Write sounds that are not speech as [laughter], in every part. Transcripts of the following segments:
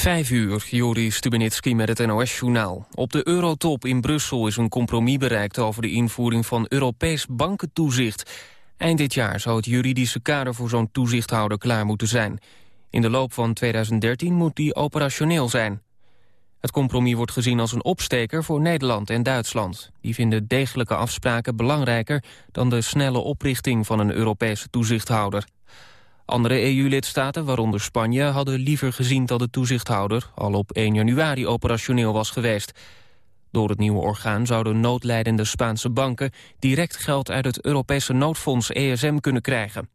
Vijf uur, Juri Stubenitski met het NOS-journaal. Op de Eurotop in Brussel is een compromis bereikt over de invoering van Europees bankentoezicht. Eind dit jaar zou het juridische kader voor zo'n toezichthouder klaar moeten zijn. In de loop van 2013 moet die operationeel zijn. Het compromis wordt gezien als een opsteker voor Nederland en Duitsland. Die vinden degelijke afspraken belangrijker dan de snelle oprichting van een Europese toezichthouder. Andere EU-lidstaten, waaronder Spanje, hadden liever gezien dat de toezichthouder al op 1 januari operationeel was geweest. Door het nieuwe orgaan zouden noodlijdende Spaanse banken direct geld uit het Europese noodfonds ESM kunnen krijgen.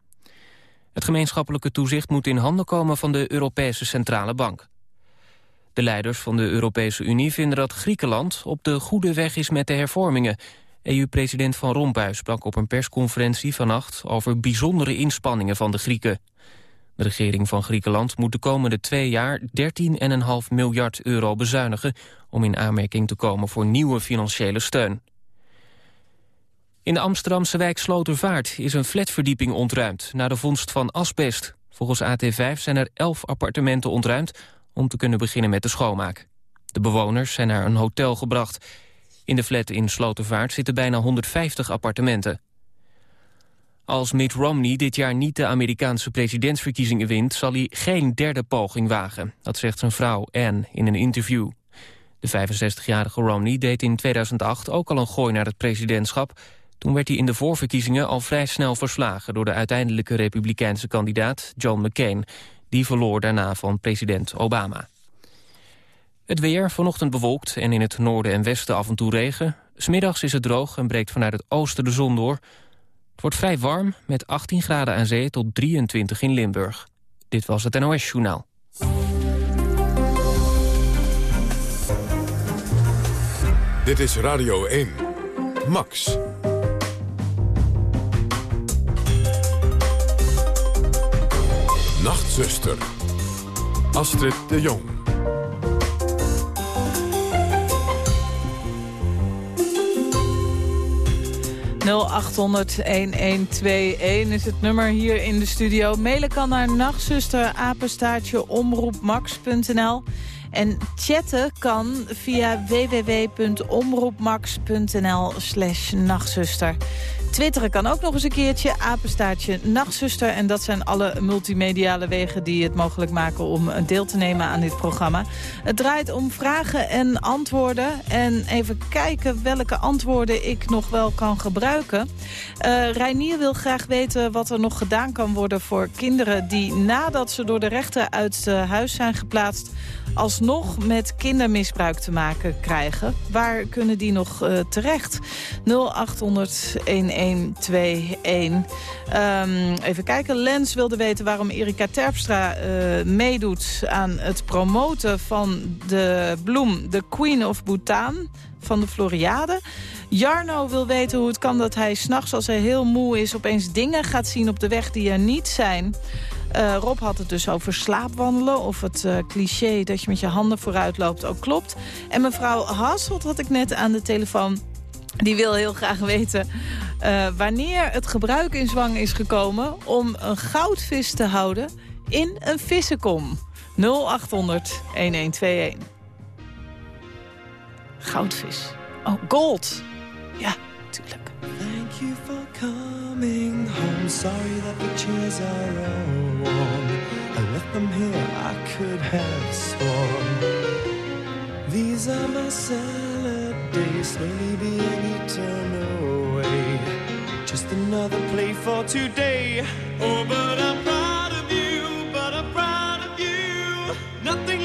Het gemeenschappelijke toezicht moet in handen komen van de Europese Centrale Bank. De leiders van de Europese Unie vinden dat Griekenland op de goede weg is met de hervormingen. EU-president Van Rompuy sprak op een persconferentie vannacht over bijzondere inspanningen van de Grieken. De regering van Griekenland moet de komende twee jaar 13,5 miljard euro bezuinigen om in aanmerking te komen voor nieuwe financiële steun. In de Amsterdamse wijk Slotervaart is een flatverdieping ontruimd na de vondst van asbest. Volgens AT5 zijn er 11 appartementen ontruimd om te kunnen beginnen met de schoonmaak. De bewoners zijn naar een hotel gebracht. In de flat in Slotervaart zitten bijna 150 appartementen. Als Mitt Romney dit jaar niet de Amerikaanse presidentsverkiezingen wint... zal hij geen derde poging wagen. Dat zegt zijn vrouw Anne in een interview. De 65-jarige Romney deed in 2008 ook al een gooi naar het presidentschap. Toen werd hij in de voorverkiezingen al vrij snel verslagen... door de uiteindelijke republikeinse kandidaat John McCain. Die verloor daarna van president Obama. Het weer, vanochtend bewolkt en in het noorden en westen af en toe regen. Smiddags is het droog en breekt vanuit het oosten de zon door. Het wordt vrij warm, met 18 graden aan zee tot 23 in Limburg. Dit was het NOS Journaal. Dit is Radio 1. Max. Nachtzuster. Astrid de Jong. Is het nummer hier in de studio. Mailen kan naar nachtzuster, omroepmax.nl. En chatten kan via www.omroepmax.nl slash nachtzuster. Twitteren kan ook nog eens een keertje. Apenstaartje Nachtzuster. En dat zijn alle multimediale wegen die het mogelijk maken om deel te nemen aan dit programma. Het draait om vragen en antwoorden. En even kijken welke antwoorden ik nog wel kan gebruiken. Uh, Reinier wil graag weten wat er nog gedaan kan worden voor kinderen... die nadat ze door de rechter uit huis zijn geplaatst alsnog met kindermisbruik te maken krijgen. Waar kunnen die nog uh, terecht? 0800 1121. Um, even kijken. Lens wilde weten waarom Erika Terpstra uh, meedoet aan het promoten van de bloem, de Queen of Bhutan van de Floriade. Jarno wil weten hoe het kan dat hij s'nachts als hij heel moe is... opeens dingen gaat zien op de weg die er niet zijn. Uh, Rob had het dus over slaapwandelen. Of het uh, cliché dat je met je handen vooruit loopt ook klopt. En mevrouw Hasselt had ik net aan de telefoon. Die wil heel graag weten uh, wanneer het gebruik in zwang is gekomen... om een goudvis te houden in een vissenkom. 0800 1121. Goudvis. Oh, gold. Ja, tuurlijk. Thank you for coming home. Sorry that the chairs are all warm. I left them here, I could have sworn. These are my salad days, slowly being eaten away. Just another play for today. Oh, but I'm proud of you, but I'm proud of you. Nothing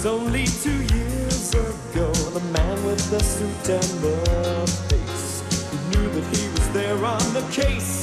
It's only two years ago, the man with the suit and the face who knew that he was there on the case.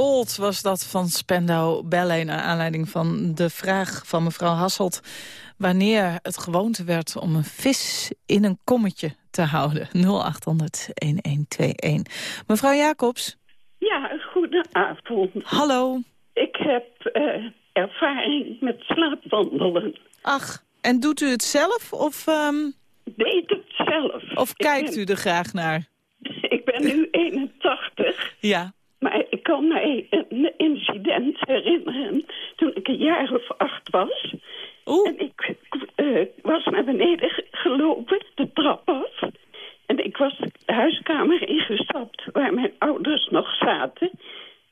Was dat van Spendau Ballet... naar aanleiding van de vraag van mevrouw Hasselt... wanneer het gewoonte werd om een vis in een kommetje te houden. 0800-1121. Mevrouw Jacobs? Ja, goedenavond. Hallo. Ik heb uh, ervaring met slaapwandelen. Ach, en doet u het zelf of... Um... Deed het zelf. Of kijkt u er graag naar? [laughs] Ik ben nu 81. Ja. Kan mij een incident herinneren toen ik een jaar of acht was. Oeh. En ik uh, was naar beneden gelopen, de trap af. En ik was de huiskamer ingestapt waar mijn ouders nog zaten.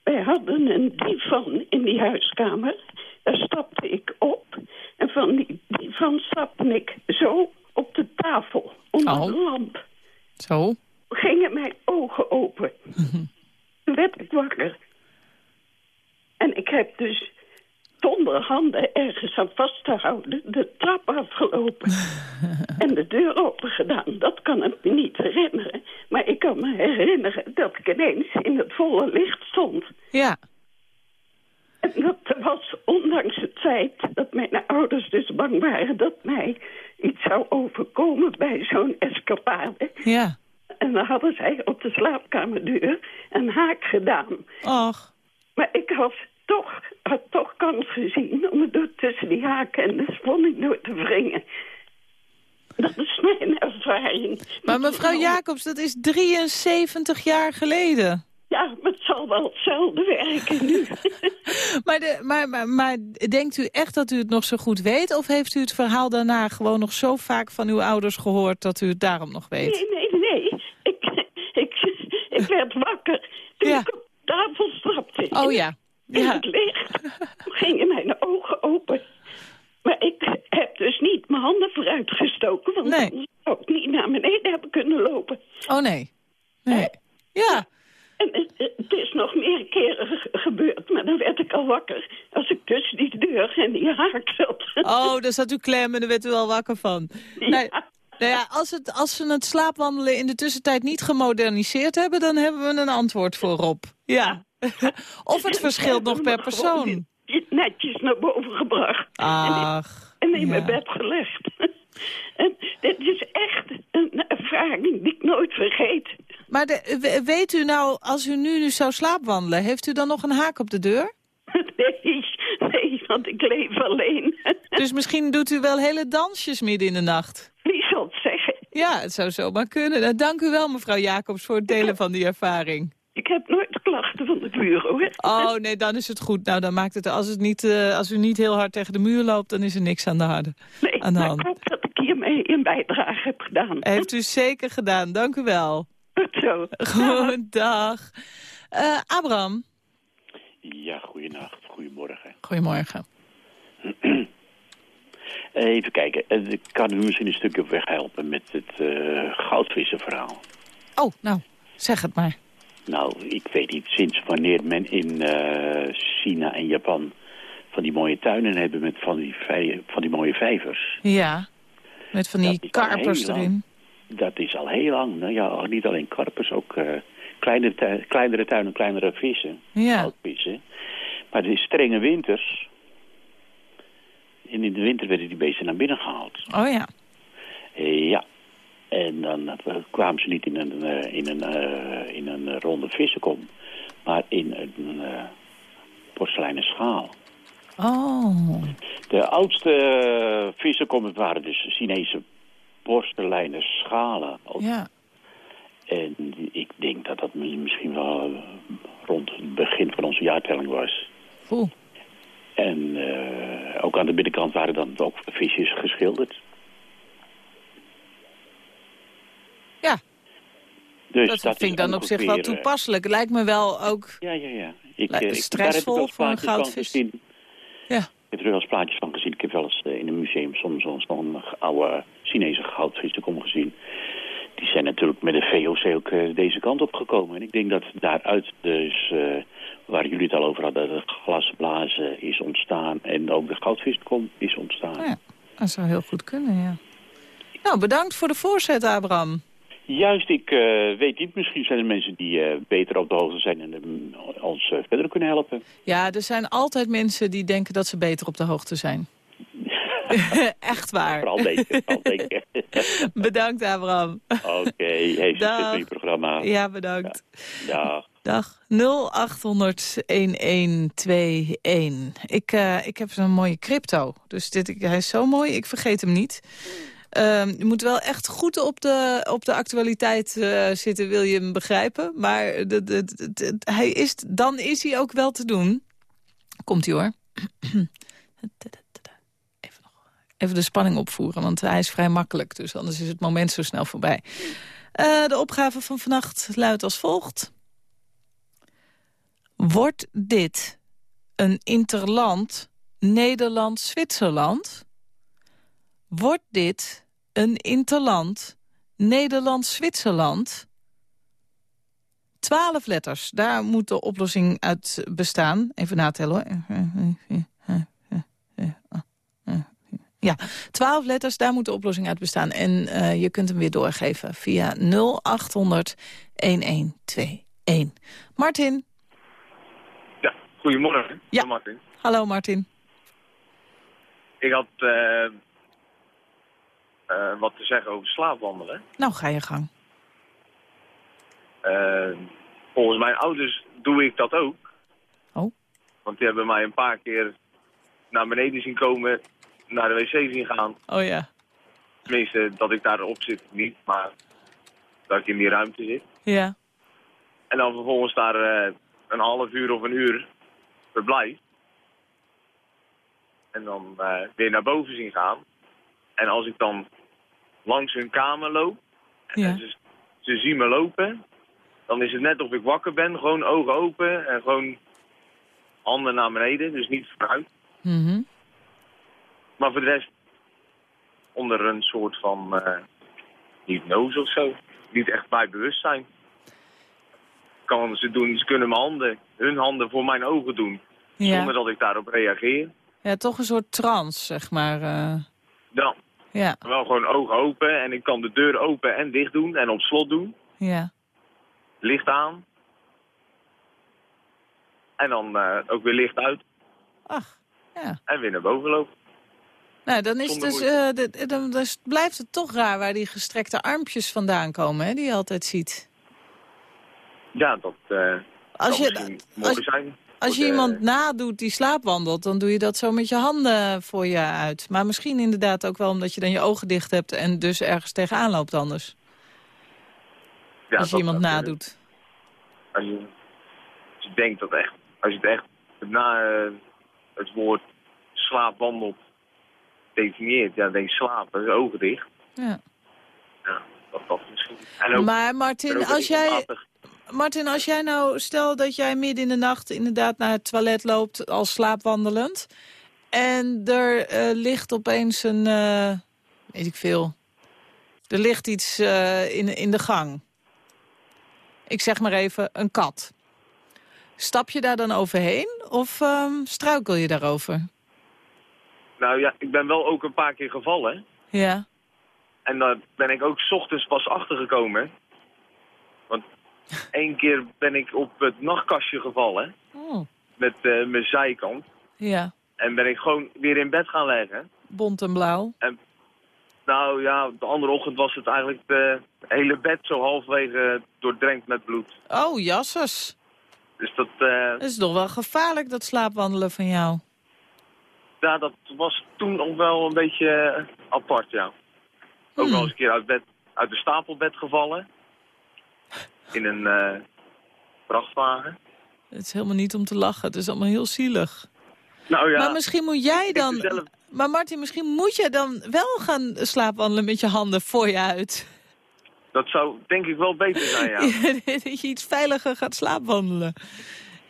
Wij hadden een divan in die huiskamer. Daar stapte ik op. En van die divan stapte ik zo op de tafel onder oh. de lamp. Zo? Gingen mijn ogen open. [laughs] Werd ik wakker. En ik heb dus zonder handen ergens aan vast te houden de trap afgelopen. [laughs] en de deur open gedaan. Dat kan ik me niet herinneren. Maar ik kan me herinneren dat ik ineens in het volle licht stond. Ja. En dat was ondanks het feit dat mijn ouders dus bang waren... dat mij iets zou overkomen bij zo'n escapade. Ja. En dan hadden zij op de slaapkamerdeur een haak gedaan. Och. Maar ik had toch, had toch kans gezien om het door tussen die haken en de sponning door te wringen. Dat is mijn ervaring. Maar mevrouw Jacobs, dat is 73 jaar geleden. Ja, maar het zal wel hetzelfde werken nu. [laughs] maar, de, maar, maar, maar, denkt u echt dat u het nog zo goed weet? Of heeft u het verhaal daarna gewoon nog zo vaak van uw ouders gehoord... dat u het daarom nog weet? Nee. Ik, ik, ik werd wakker toen ja. ik op tafel stapte. Oh ja. In ja. het licht [laughs] gingen mijn ogen open. Maar ik heb dus niet mijn handen vooruit gestoken... want nee. dan zou ik niet naar beneden hebben kunnen lopen. Oh nee. Nee. Ja. En het, het, is nog meer keren gebeurd, maar dan werd ik al wakker. Als ik tussen die deur en die haak zat. Oh, daar zat u klem en daar werd u al wakker van. [laughs] Ja. Nee, nou ja, als, het, als ze het slaapwandelen in de tussentijd niet gemoderniseerd hebben... dan hebben we een antwoord voor Rob. Ja. [laughs] of het verschilt nog per persoon. Netjes naar boven gebracht. Ach. En in ja. mijn bed gelegd. [laughs] En dit is echt een ervaring die ik nooit vergeet. Maar de, weet u nou, als u nu, nu zou slaapwandelen... heeft u dan nog een haak op de deur? [laughs] Nee, nee, want ik leef alleen. Dus misschien doet u wel hele dansjes midden in de nacht. Ja, het zou zomaar kunnen. Nou, dank u wel, mevrouw Jacobs, voor het delen van die ervaring. Ik heb nooit klachten van de buren, hoor. Oh, nee, dan is het goed. Nou, dan maakt het, als, het niet, eh, als u niet heel hard tegen de muur loopt, dan is er niks aan de harde. nee, aan de maar hand. ik hoop dat ik hiermee een bijdrage heb gedaan. Heeft u zeker gedaan. Dank u wel. Goed zo. Goedendag. Eh Abraham. Ja, goedenacht, goedemorgen. Goedemorgen. [clears throat] Even kijken, eh, ik kan u misschien een stukje op weg helpen met het eh goudvissenverhaal. Oh, nou, zeg het maar. Nou, ik weet niet sinds wanneer men in eh, China en Japan van die mooie tuinen hebben met van die, vij- van die mooie vijvers. Ja, met van die karpers erin. Dat is al heel lang. Nou ja, niet alleen karpers, ook eh, kleinere, kleinere tuinen, kleinere vissen. Ja. Goudvissen. Maar de strenge winters... En in de winter werden die beesten naar binnen gehaald. Oh ja. Eh, ja. En dan eh, kwamen ze niet in een, eh, in een, in een ronde vissenkom, maar in een porseleinen schaal. Oh. De oudste vissenkommen waren dus Chinese porseleinen schalen. Ja. En ik denk dat dat misschien wel rond het begin van onze jaartelling was. Oeh. En eh, ook aan de binnenkant waren dan ook visjes geschilderd. Ja, Dus dat, dat vind ik dan op zich wel eh, toepasselijk. Lijkt me wel ook... Ja, ja, ja. Ik, eh, stressvol ik voor een goudvis. Ja. Ik heb er wel eens plaatjes van gezien. Ik heb wel eens in een museum soms zo'n zo'n oude Chinese goudvissenkom gezien. Die zijn natuurlijk met de VOC ook deze kant op gekomen. En ik denk dat daaruit dus, waar jullie het al over hadden, de glasblazen is ontstaan. En ook de goudvissenkom is ontstaan. Oh ja, dat zou heel goed kunnen, ja. Nou, bedankt voor de voorzet, Abraham. Juist, ik eh, weet niet. Misschien zijn er mensen die eh, beter op de hoogte zijn en eh, ons verder kunnen helpen. Ja, er zijn altijd mensen die denken dat ze beter op de hoogte zijn. [laughs] Echt waar. Vooral denken. Vooral denken. Bedankt, Abraham. Oké, heeft succes met je programma. Ja, bedankt. Dag. Dag 0800-1121. Ik, eh, ik heb zo'n mooie crypto. Dus dit, hij is zo mooi, ik vergeet hem niet. Ehm, je moet wel echt goed op de, op de actualiteit eh, zitten, wil je hem begrijpen. Maar de, de, de- de- hij is, dan is hij ook wel te doen. Komt hij hoor. [clears throat] Even, de spanning opvoeren, want hij is vrij makkelijk. Dus anders is het moment zo snel voorbij. Eh, de opgave van vannacht luidt als volgt. Wordt dit een interland Nederland-Zwitserland? Wordt dit een interland Nederland-Zwitserland? Twaalf letters, daar moet de oplossing uit bestaan. Even natellen hoor. Ja, twaalf letters, daar moet de oplossing uit bestaan. En eh, je kunt hem weer doorgeven via 0800 1121. Martin. Ja, goedemorgen. Ja. Ben Martin. Hallo Martin. Ik had eh, eh, wat te zeggen over slaapwandelen. Nou, ga je gang. Volgens mijn ouders doe ik dat ook. Oh. Want die hebben mij een paar keer naar beneden zien komen, naar de wc zien gaan. Oh ja. Tenminste, dat ik daarop zit niet, maar dat ik in die ruimte zit. Ja. En dan vervolgens daar eh, een half uur of een uur verblijf. En dan eh, weer naar boven zien gaan. En als ik dan langs hun kamer loop en Ja. ze, ze zien me lopen, dan is het net of ik wakker ben. Gewoon ogen open en gewoon handen naar beneden, dus niet vooruit. Mhm. Maar voor de rest onder een soort van eh hypnose of zo. Niet echt bij bewustzijn. Kan ze, doen, ze kunnen mijn handen, hun handen voor mijn ogen doen. Zonder Ja. dat ik daarop reageer. ja, toch een soort trance, zeg maar. eh. Dan ja, wel gewoon ogen open en ik kan de deur open en dicht doen en op slot doen. ja. Licht aan. En dan eh, ook weer licht uit Ach, ja. en weer naar boven lopen. Nou, dan, is dus, eh, de- dan blijft het toch raar waar die gestrekte armpjes vandaan komen, hè, die je altijd ziet. Ja, dat eh Als je, als, zijn. als je de- iemand nadoet die slaapwandelt, dan doe je dat zo met je handen voor je uit. Maar misschien inderdaad ook wel omdat je dan je ogen dicht hebt en dus ergens tegenaan loopt anders. ja, als je iemand nadoet. Als je, als je denkt dat echt, als je het echt na eh, het woord slaapwandelt definieert, ja, dan slapen, ogen dicht. Ja. Ja, dat dat misschien. En ook, Maar Martin, als jij. Martin, als jij nou, stel dat jij midden in de nacht inderdaad naar het toilet loopt als slaapwandelend. En er eh, ligt opeens een, eh, weet ik veel, er ligt iets eh, in, in de gang. Ik zeg maar even, een kat. Stap je daar dan overheen of ehm, struikel je daarover? Nou ja, ik ben wel ook een paar keer gevallen. Ja, En daar ben ik ook 's ochtends pas achtergekomen. Want [laughs] één keer ben ik op het nachtkastje gevallen. oh, Met eh, mijn zijkant. ja, En ben ik gewoon weer in bed gaan leggen. bont en blauw. Nou ja, de andere ochtend was het eigenlijk de hele bed zo halfwege doordrenkt met bloed. Oh, jasses. Dus dat, eh, Dat is toch wel gevaarlijk, dat slaapwandelen van jou. Ja, dat was toen nog wel een beetje eh, apart, ja. Ook Hmm. wel eens een keer uit, bed, uit de stapelbed gevallen. In een eh, vrachtwagen. Het is helemaal niet om te lachen. Het is allemaal heel zielig. Nou ja, maar misschien moet jij ik dan... heb zelf- Maar Martin, misschien moet jij dan wel gaan slaapwandelen met je handen voor je uit. dat zou denk ik wel beter zijn, ja. [laughs] [laughs] dat je iets veiliger gaat slaapwandelen.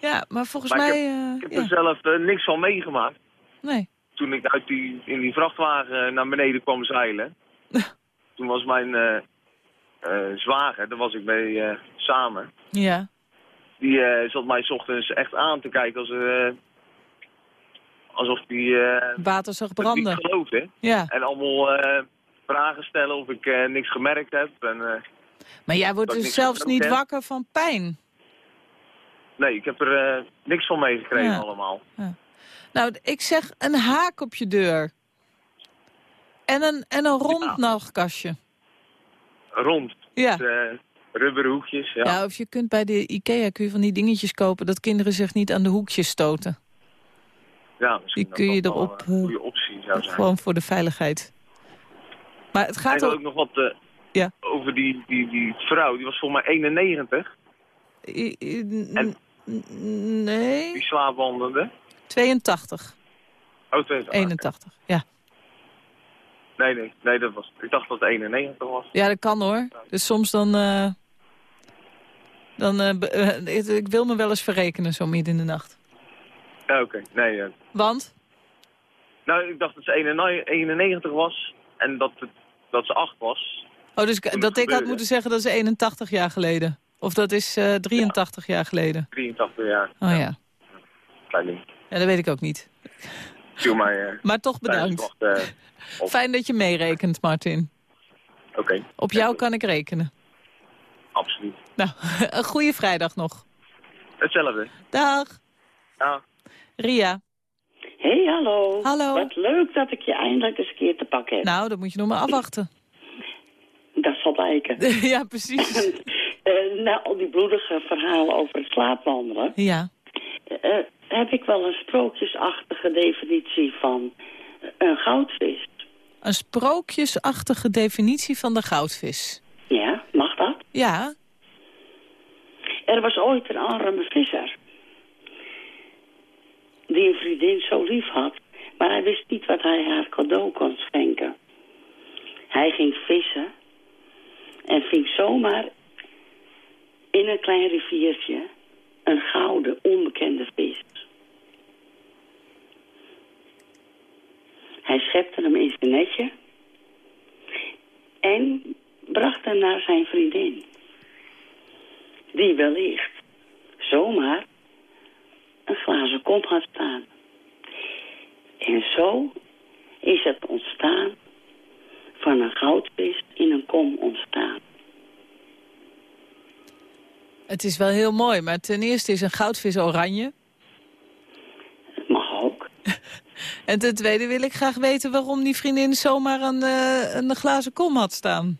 Ja, maar volgens Maar ik mij... eh, Ik heb ja. er zelf niks van meegemaakt. Nee. Toen ik uit die, in die vrachtwagen naar beneden kwam zeilen. [laughs] toen was mijn eh, eh, zwager, daar was ik mee eh, samen. Ja. Die eh, zat mij 's ochtends echt aan te kijken als, eh, alsof eh, Water zag branden. geloofde. Ja. En allemaal eh, vragen stellen of ik eh, niks gemerkt heb. En, eh, Maar jij wordt dus zelfs niet heb. wakker van pijn. nee, ik heb er eh, niks van meegekregen Ja. allemaal. Nou, ik zeg een haak op je deur. En een, en een rond Ja. nachtkastje. Rond. Ja. Met, eh, rubberen hoekjes. Ja. Ja, of je kunt bij de Ikea kun je van die dingetjes kopen... dat kinderen zich niet aan de hoekjes stoten. Ja, misschien Die kun je dat erop, Een eh, goede optie zou zijn. Gewoon voor de veiligheid. Maar het gaat al... ook nog wat eh, Ja. over die, die, die vrouw. Die was volgens mij 91. I- I- n- En- Nee, Die slaapwandelde. 82, Oh, 20. 81. Ja. Nee, nee, nee, dat was. Ik dacht dat het 91 was. ja, dat kan hoor. Dus soms dan... eh, dan eh, ik- wil me wel eens verrekenen zo midden in de nacht. Ja, oké. Nee, eh, Want? nou, ik dacht dat ze 91 was. En dat, het, dat ze 8 was. Oh, dus dat ik had moeten zeggen dat is 81 jaar geleden. Of dat is eh 83 jaar geleden. 83 jaar. Oh ja. Klein ding. Ja, dat weet ik ook niet. Viel mij eh, Maar toch bedankt. eh. Fijn dat je meerekent, Martin. Oké. Op jou kan ik rekenen. Absoluut. Nou, [laughs] een goede vrijdag nog. Hetzelfde. Dag. Ja. Ria. Hé, hey, hallo. Hallo. Wat leuk dat ik je eindelijk eens een keer te pakken heb. Nou, dat moet je nog maar afwachten. [laughs] Dat zal blijken. [laughs] ja, precies. Eh, na al die bloedige verhalen over het slaapwandelen... Ja. eh, heb ik wel een sprookjesachtige definitie van een goudvis. Een sprookjesachtige definitie van de goudvis. Ja, mag dat? Ja. Er was ooit een arme visser. Die een vriendin zo lief had. Maar hij wist niet wat hij haar cadeau kon schenken. Hij ging vissen. En ving zomaar in een klein riviertje een gouden, onbekende vis. Hij schepte hem in zijn netje en bracht hem naar zijn vriendin. Die wellicht zomaar een glazen kom had staan. En zo is het ontstaan van een goudvis in een kom ontstaan. Het is wel heel mooi, maar ten eerste is een goudvis oranje. Het mag ook. En ten tweede wil ik graag weten waarom die vriendin zomaar een, een glazen kom had staan.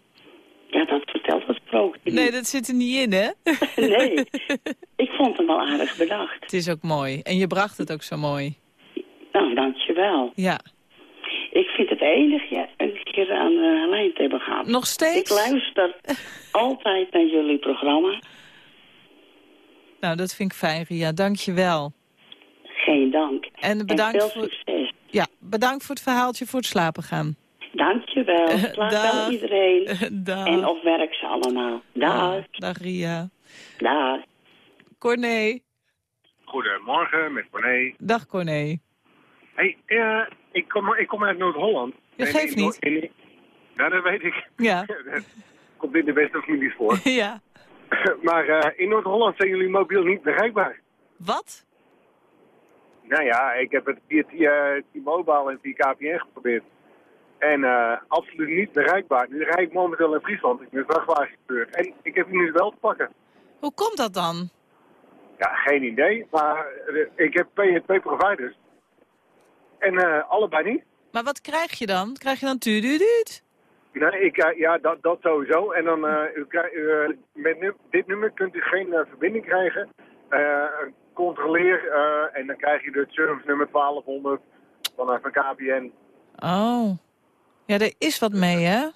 Ja, dat vertelt het sprookje niet. Nee, dat zit er niet in, hè? [laughs] Nee, ik vond hem wel aardig bedacht. Het is ook mooi. En je bracht het ook zo mooi. Nou, dankjewel. Ja. Ik vind het enig je een keer aan de lijn te hebben gehad. Nog Ik steeds? luister altijd naar jullie programma. Nou, dat vind ik fijn, Ria. Dank je wel. Geen dank. En En bedankt, veel voor, succes. ja, bedankt voor het verhaaltje voor het slapen gaan. Dankjewel. [laughs] Slaap Dag. wel iedereen. [laughs] Dag. En of werk ze allemaal. Dag. Dag, Ria. Dag. Corné. Goedemorgen, met Corné. Dag, Corné. Hey, eh, ik, kom, ik kom uit Noord-Holland. Ja, En geeft niet. in- ja, dat weet ik. Ja. [laughs] Komt in de beste families voor. ja. maar eh, in Noord-Holland zijn jullie mobiel niet bereikbaar. Wat? Nou ja, ik heb het via via T-Mobile en via KPN geprobeerd. En eh, absoluut niet bereikbaar. Nu rijd ik momenteel in Friesland. Ik ben vrachtwagenchauffeur. En ik heb nu wel te pakken. Hoe komt dat dan? Ja, geen idee. Maar eh, ik heb twee, twee providers. En eh, allebei niet. Maar wat krijg je dan? Krijg je dan tududuut? Nee, ik, eh, ja, dat, dat sowieso. En dan eh, u, eh, met dit nummer kunt u geen eh, verbinding krijgen. Controleer eh, en dan krijg je het service nummer 1200 vanuit van KPN. Oh. Ja, er is wat mee, hè?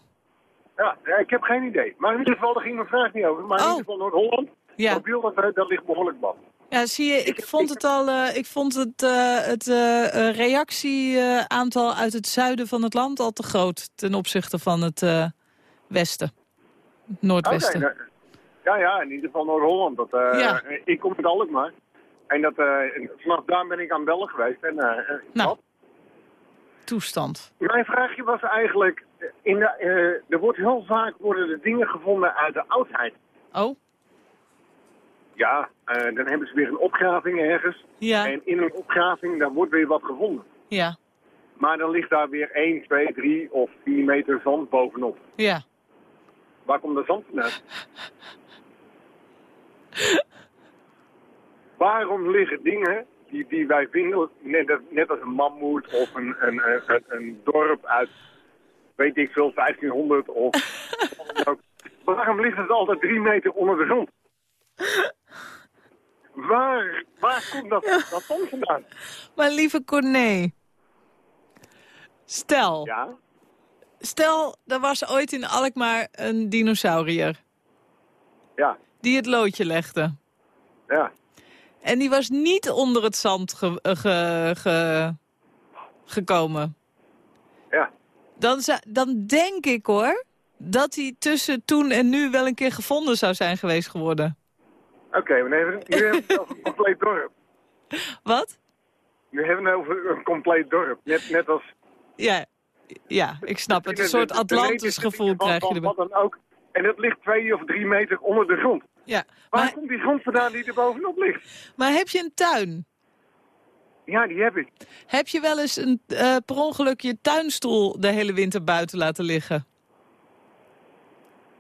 Ja, ik heb geen idee. Maar in ieder geval, daar ging mijn vraag niet over. Maar in Oh. ieder geval Noord-Holland, Ja. mobiel, dat, eh, dat ligt behoorlijk bad. Ja, zie je, ik vond het al, eh, ik vond het, het reactieaantal uit het zuiden van het land al te groot ten opzichte van het westen. Het Noordwesten. Nou, ja, ja, in ieder geval Noord-Holland. Dat, Ja. Ik kom uit Alkmaar. En dat, eh, vanaf daar ben ik aan bellen geweest. En, eh, eh, Nou. wat? Toestand. Mijn vraagje was eigenlijk, in de, er wordt heel vaak worden er dingen gevonden uit de oudheid. Oh, Ja, dan hebben ze weer een opgraving ergens. ja, En in een opgraving, daar wordt weer wat gevonden. ja, Maar dan ligt daar weer 1, 2, 3 of 4 meter zand bovenop. ja. Waar komt dat zand vandaan? [laughs] Waarom liggen dingen die, die wij vinden, net, als- net als een mammoet of een, een, een, dorp uit, weet ik veel, 1500 of. Waarom ligt het altijd drie meter onder de grond? Waar, waar komt dat, dat vandaan? Maar lieve Corné, stel, Ja, stel, er was ooit in Alkmaar een dinosaurier ja, die het loodje legde. ja. En die was niet onder het zand ge- eh, ge- ge- gekomen. Ja. Dan, dan denk ik hoor, dat hij tussen toen en nu wel een keer gevonden zou zijn geweest geworden. Oké, we hebben, we het over een [laughs] compleet dorp. Wat? Nu hebben we het over een compleet dorp. Net, net als Ja, ja ik snap het. Een soort Atlantis gevoel krijg je erbij. Wat dan ook. En dat ligt twee of drie meter onder de grond. Ja, Waar maar, komt die grond vandaan die er bovenop ligt? maar heb je een tuin? Ja, die heb ik. Heb je wel eens een, eh, per ongeluk je tuinstoel de hele winter buiten laten liggen?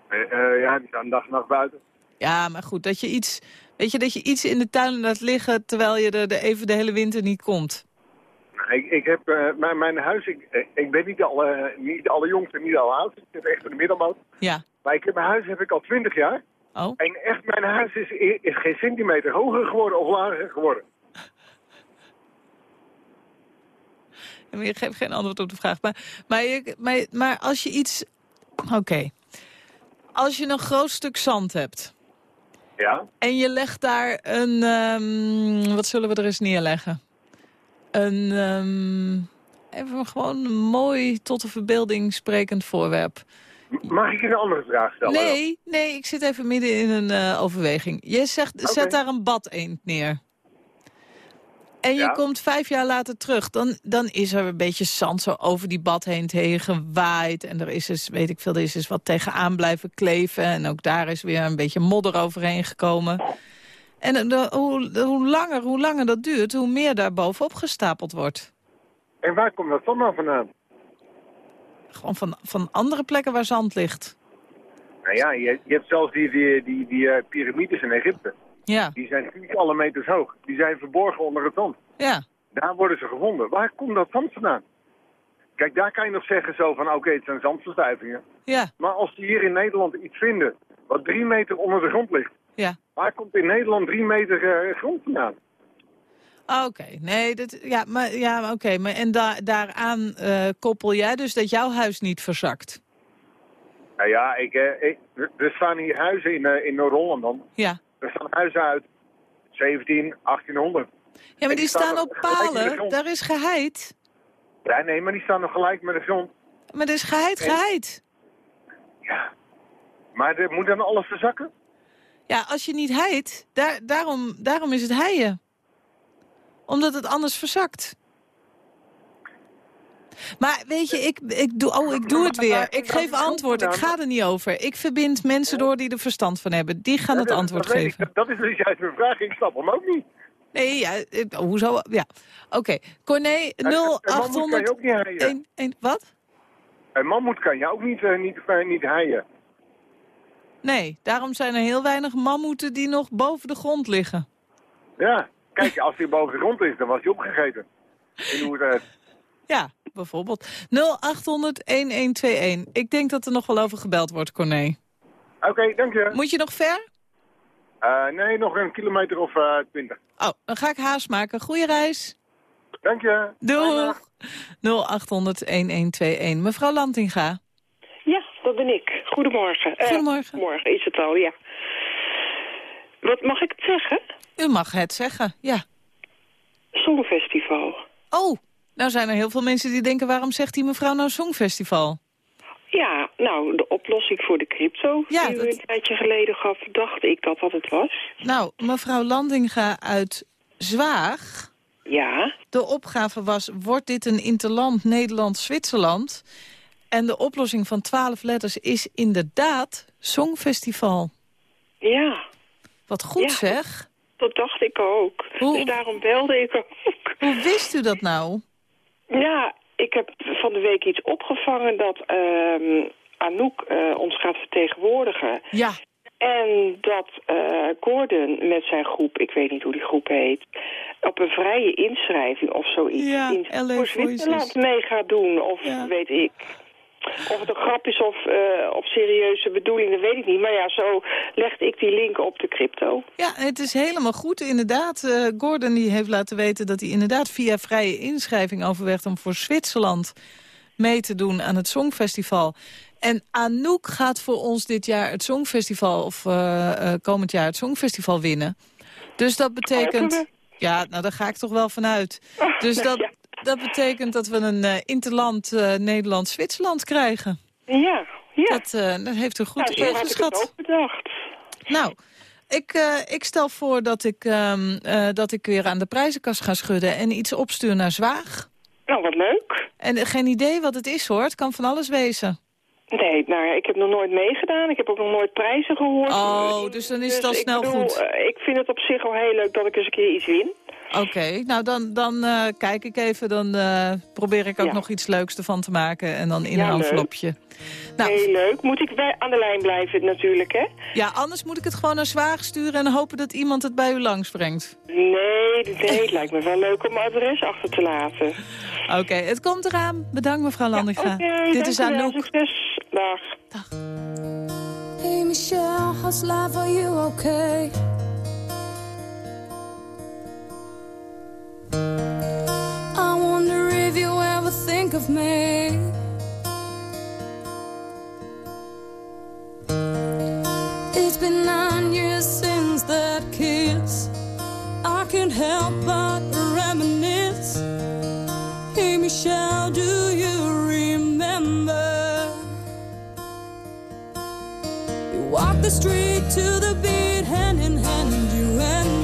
Eh, eh, ja, die staan dag en nacht buiten. Ja, maar goed, dat je iets, weet je, dat je iets in de tuin laat liggen terwijl je er de, even de hele winter niet komt. Ik, ik heb mijn, mijn huis, ik, ik ben niet alle, niet de allerjongste, niet de alleroudste. Ik zit echt in de middelmoot. Ja. Maar ik heb, mijn huis heb ik al twintig jaar. Oh, En echt, mijn huis is, is geen centimeter hoger geworden of lager geworden. maar je geeft geen antwoord op de vraag. Maar, maar, je, maar, maar als je iets... Oké. Als je een groot stuk zand hebt Ja, en je legt daar een... ehm, wat zullen we er eens neerleggen? Een... ehm, even gewoon een mooi tot de verbeelding sprekend voorwerp. Mag ik een andere vraag stellen? Nee, nee, ik zit even midden in een eh, overweging. Je zegt, zet daar een badeend neer. En je Ja. komt vijf jaar later terug. Dan, dan is er een beetje zand zo over die bad heen, heen gewaaid. En er is dus, weet ik veel, er is dus wat tegenaan blijven kleven. En ook daar is weer een beetje modder overheen gekomen. En de- hoe, hoe, langer, hoe langer dat duurt, hoe meer daar bovenop gestapeld wordt. En waar komt dat nou vandaan? Gewoon van, van andere plekken waar zand ligt. Nou ja, je, je hebt zelfs die, die, die, die eh, piramides in Egypte. Ja, Die zijn tientallen meters hoog. Die zijn verborgen onder het zand. ja. Daar worden ze gevonden. Waar komt dat zand vandaan? Kijk, daar kan je nog zeggen zo van, oké, het zijn zandverstuivingen. Ja, Maar als die hier in Nederland iets vinden wat drie meter onder de grond ligt, ja. waar komt in Nederland drie meter eh, grond vandaan? Ah, Oké, nee, dat, ja, maar, ja, oké, maar en da daaraan eh, koppel jij dus dat jouw huis niet verzakt? Nou ja, ik, eh, ik- er- staan hier huizen in, eh, in Noord-Holland dan. Ja. Er staan huizen uit 17, 1800. Ja, maar die staan op palen, daar is geheid. Ja, nee, maar die staan nog gelijk met de grond. Maar er is geheid, geheid. Ja. Maar er moet dan alles verzakken? Ja, als je niet heit, daar, daarom, daarom is het heien. Omdat het anders verzakt. Maar weet je, ik, ik, doe, oh, ik doe het weer. Ik geef antwoord, ik ga er niet over. Ik verbind mensen door die er verstand van hebben. Die gaan het antwoord geven. Dat is dus juist mijn vraag. Ik snap hem ook niet. Nee, ja, eh, hoezo? Ja, oké. Corné, mammoet kan 0800... je ook niet heien. Een- een- wat? Een mammoet kan je ook niet, eh, niet, eh, niet heien. Nee, daarom zijn er heel weinig mammoeten die nog boven de grond liggen. Ja, kijk, als hij boven de grond is, dan was hij opgegeten. In hoe het, Ja, bijvoorbeeld. 0800-1121. Ik denk dat er nog wel over gebeld wordt, Corné. Oké, dank je. Moet je nog ver? Eh, nee, nog een kilometer of eh, twintig. Oh, dan ga ik haast maken. Goeie reis. dank je. Doeg. 0800-1121. Mevrouw Lantinga. Ja, dat ben ik. Goedemorgen. Eh, Goedemorgen. morgen is het al, ja. Wat mag ik het zeggen? U mag het zeggen, ja. Songfestival. Oh, nou zijn er heel veel mensen die denken... waarom zegt die mevrouw nou Songfestival? Ja, nou, de oplossing voor de crypto Ja, die u dat- een tijdje geleden gaf, dacht ik dat dat het was. Nou, mevrouw Landinga uit Zwaag... Ja, De opgave was, wordt dit een interland Nederland-Zwitserland? En de oplossing van 12 letters is inderdaad Songfestival. ja, Wat goed Ja. zeg. dat dacht ik ook. Hoe- Dus daarom belde ik ook. Hoe wist u dat nou? Ja, ik heb van de week iets opgevangen dat ehm, Anouk eh, ons gaat vertegenwoordigen. Ja, En dat eh, Gordon met zijn groep, ik weet niet hoe die groep heet... op een vrije inschrijving of zoiets Ja, in. Zwitserland mee gaat doen. Of Ja. weet ik. Of het een grap is of, eh of serieuze bedoeling, dat weet ik niet. Maar ja, zo legde ik die link op de crypto. ja, het is helemaal goed. Inderdaad, eh, Gordon die heeft laten weten dat hij inderdaad via vrije inschrijving overweegt... om voor Zwitserland mee te doen aan het Songfestival. En Anouk gaat voor ons dit jaar het Songfestival... of eh, komend jaar het Songfestival winnen. Dus dat betekent... Ja, nou daar ga ik toch wel vanuit. [laughs] Dus dat. Dat betekent dat we een eh, interland eh, Nederland-Zwitserland krijgen. Ja, ja. Dat, eh, dat heeft u goed nou, zo had ik het ingeschat. ook bedacht. Nou, ik, ik stel voor dat ik, ehm, eh, dat ik weer aan de prijzenkast ga schudden... en iets opstuur naar Zwaag. Nou, wat leuk. En geen idee wat het is, hoor. Het kan van alles wezen. Nee, nou ik heb nog nooit meegedaan. Ik heb ook nog nooit prijzen gehoord. Oh, dus dan is het al ik snel bedoel, goed. ik vind het op zich al heel leuk dat ik eens een keer iets win. Oké, nou dan, dan eh, kijk ik even. Dan eh, probeer ik ook Ja. nog iets leuks ervan te maken. En dan in Ja, een envelopje. Nou, Heel leuk. Moet ik bij, aan de lijn blijven natuurlijk, hè? ja, anders moet ik het gewoon naar Zwaag sturen... en hopen dat iemand het bij u langs brengt. Nee, nee, het lijkt me wel leuk om mijn adres achter te laten. Oké, het komt eraan. Bedankt mevrouw Landinga. Oké, Dit dank is. Anouk. Succes. Dag. Hey Michelle, how's life? Are you okay? I wonder if you ever think of me. It's been nine years since that kiss. I can't help but reminisce. Hey Michelle, do you remember? We walked the street to the beat, hand in hand, you and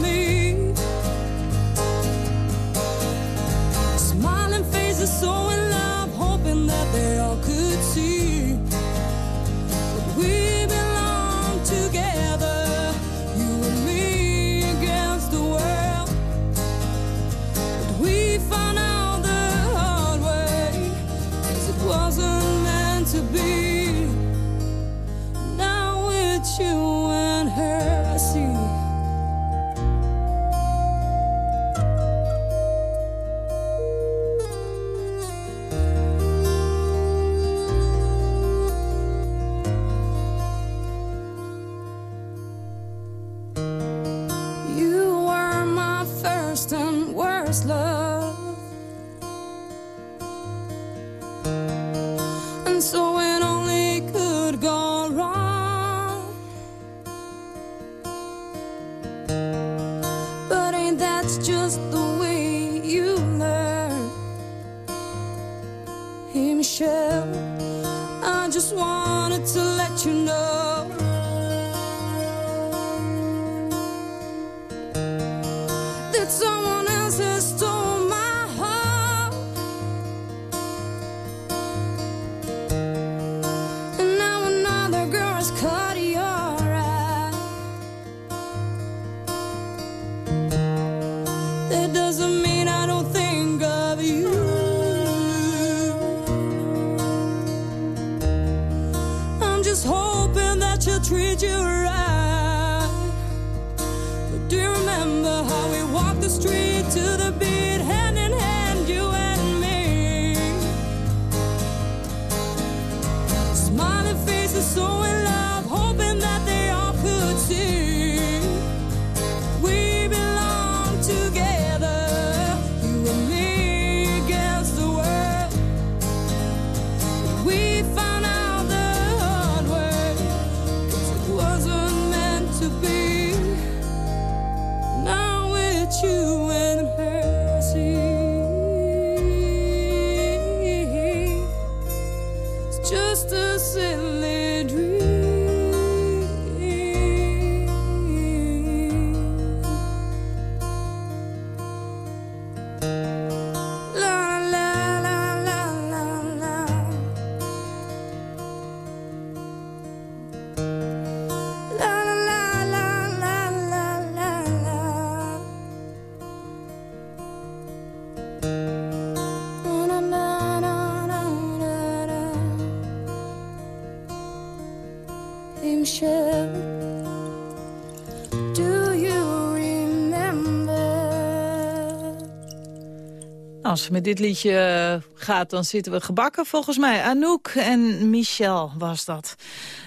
Als het met dit liedje eh, gaat, dan zitten we gebakken volgens mij. Anouk en Michel was dat.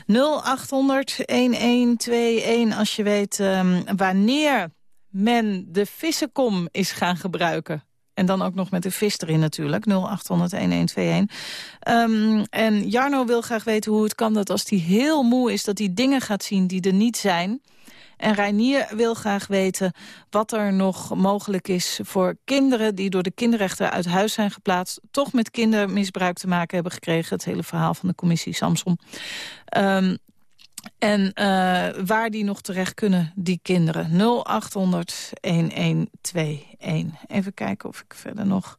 0800-1121 als je weet ehm, wanneer men de vissenkom is gaan gebruiken. En dan ook nog met de vis erin natuurlijk. 0800-1121. Ehm, en Jarno wil graag weten hoe het kan dat als hij heel moe is... dat hij dingen gaat zien die er niet zijn... En Reinier wil graag weten wat er nog mogelijk is voor kinderen... die door de kinderrechter uit huis zijn geplaatst... toch met kindermisbruik te maken hebben gekregen. Het hele verhaal van de commissie Samson. Ehm, en eh, waar die nog terecht kunnen, die kinderen. 0800-1121. Even kijken of ik verder nog...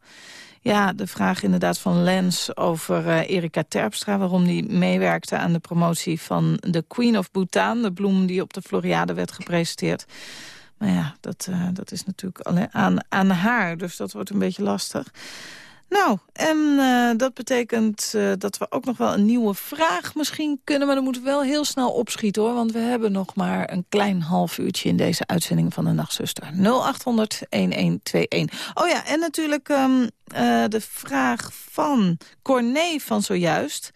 Ja, de vraag inderdaad van Lens over eh, Erika Terpstra... waarom die meewerkte aan de promotie van de Queen of Bhutan... de bloem die op de Floriade werd gepresenteerd. Maar ja, dat, eh, dat is natuurlijk alleen aan, aan haar, dus dat wordt een beetje lastig. Nou, en eh, dat betekent eh, dat we ook nog wel een nieuwe vraag misschien kunnen... maar dan moeten we wel heel snel opschieten, hoor. Want we hebben nog maar een klein half uurtje in deze uitzending van de Nachtzuster. 0800-1121. Oh ja, en natuurlijk ehm, eh, de vraag van Corné van zojuist...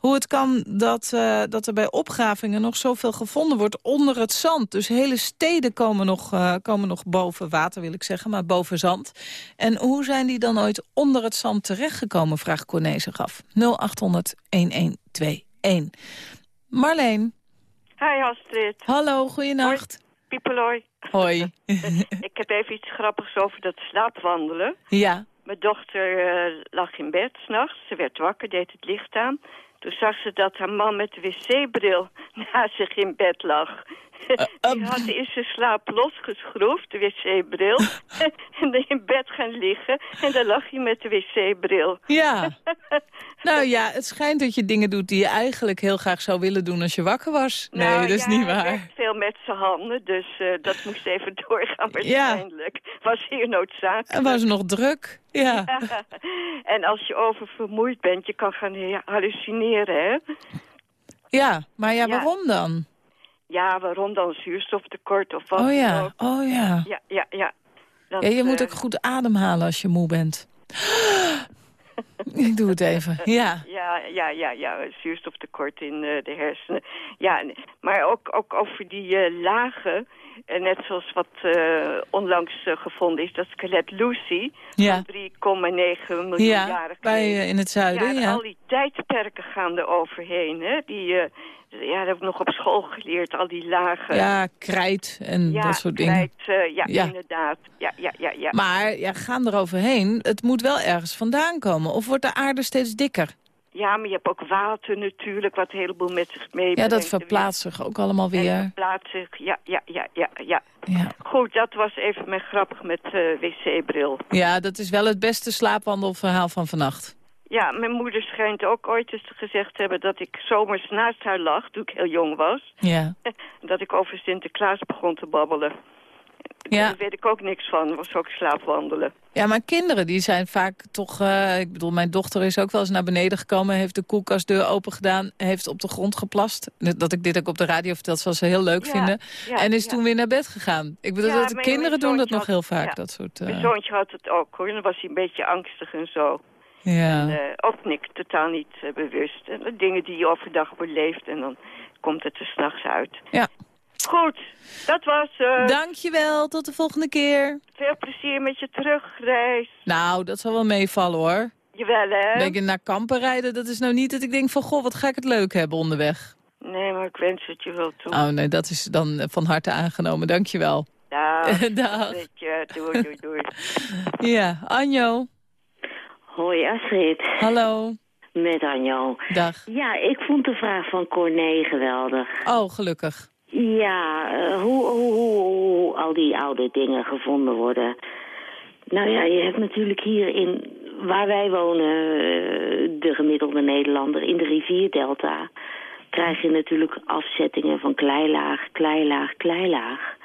Hoe het kan dat, eh, dat er bij opgravingen nog zoveel gevonden wordt onder het zand. Dus hele steden komen nog, eh, komen nog boven water, wil ik zeggen, maar boven zand. En hoe zijn die dan ooit onder het zand terechtgekomen, vraagt Corné zich af. 0800-1121. Marleen. Hi Astrid. Hallo, goeienacht. Piepelooi. Hoi. [laughs] [laughs] ik heb even iets grappigs over dat slaapwandelen. Ja. Mijn dochter eh, lag in bed s'nachts. Ze werd wakker, deed het licht aan. Toen zag ze dat haar man met de wc-bril [laughs] naast zich in bed lag. [laughs] Die had in zijn slaap losgeschroefd, de wc-bril. [laughs] [laughs] en in bed gaan liggen. En dan lag hij met de wc-bril. Ja. Nou ja, het schijnt dat je dingen doet die je eigenlijk heel graag zou willen doen als je wakker was. Nee, Nou, dat is ja, niet waar. werkt veel met zijn handen, dus eh, dat moest even doorgaan waarschijnlijk. Was hier noodzakelijk. En was nog druk. Ja. en als je oververmoeid bent, je kan gaan hallucineren, hè? Ja, maar ja, Ja. waarom dan? Ja, waarom dan zuurstoftekort of wat Oh ja, ook. oh ja. Ja, ja, ja. Dat, Ja, je moet eh, ook goed ademhalen als je moe bent. [laughs] Ik doe het even, ja. Ja, ja, ja, ja, zuurstoftekort in eh, de hersenen. Ja, maar ook, ook over die eh, lagen. En net zoals wat onlangs gevonden is, dat skelet Lucy. Ja. Van 3,9 miljoen Ja, jaren bij, geleden. eh, in het zuiden, Ja, ja. al die tijdperken gaan er overheen. Hè? Die, ja, dat heb ik nog op school geleerd, al die lagen. Ja, krijt en Ja, dat soort dingen. krijt, eh, ja, Ja. inderdaad. Ja, ja, ja, ja. Maar ja, gaan er overheen. Het moet wel ergens vandaan komen. Of wordt de aarde steeds dikker? Ja, maar je hebt ook water natuurlijk, wat een heleboel met zich meebrengt. Ja, dat verplaatst zich ook allemaal weer. verplaatst zich, ja, ja, ja, ja, ja. Ja. Goed, dat was even mijn grap met eh, wc-bril. ja, dat is wel het beste slaapwandelverhaal van vannacht. Ja, mijn moeder schijnt ook ooit eens gezegd te hebben dat ik zomers naast haar lag, toen ik heel jong was. Ja. [laughs] Dat ik over Sinterklaas begon te babbelen. Ja. Daar weet ik ook niks van, was ook slaapwandelen. Ja, maar kinderen die zijn vaak toch... eh, ik bedoel, mijn dochter is ook wel eens naar beneden gekomen... heeft de koelkastdeur open gedaan, heeft op de grond geplast. Dat ik dit ook op de radio verteld, zal ze heel leuk Ja, vinden. ja, en is ja. toen weer naar bed gegaan. Ik bedoel, dat de kinderen doen dat nog heel vaak, dat soort... eh, Mijn zoontje had het ook hoor, dan was hij een beetje angstig en zo. Ja. En, eh, ook niks, totaal niet eh, bewust. En de dingen die je overdag beleeft en dan komt het er s'nachts uit. Ja. Goed, dat was het. Dankjewel, tot de volgende keer. Veel plezier met je terugreis. Nou, dat zal wel meevallen hoor. Jawel, hè? Ben ik naar kampen rijden, dat is nou niet dat ik denk van... goh, wat ga ik het leuk hebben onderweg. Nee, maar ik wens het je wel toe. Oh nee, dat is dan eh, van harte aangenomen. Dankjewel. Dag. [laughs] Dag. Je, doei, doei, doei. [laughs] Ja, Anjo. Hoi Astrid. Hallo. Met Anjo. Dag. Ja, ik vond de vraag van Corné geweldig. Oh, gelukkig. Ja, eh, hoe, hoe, hoe, hoe al die oude dingen gevonden worden. Nou ja, je hebt natuurlijk hier in waar wij wonen, eh, de gemiddelde Nederlander, in de rivierdelta, krijg je natuurlijk afzettingen van kleilaag, kleilaag, kleilaag.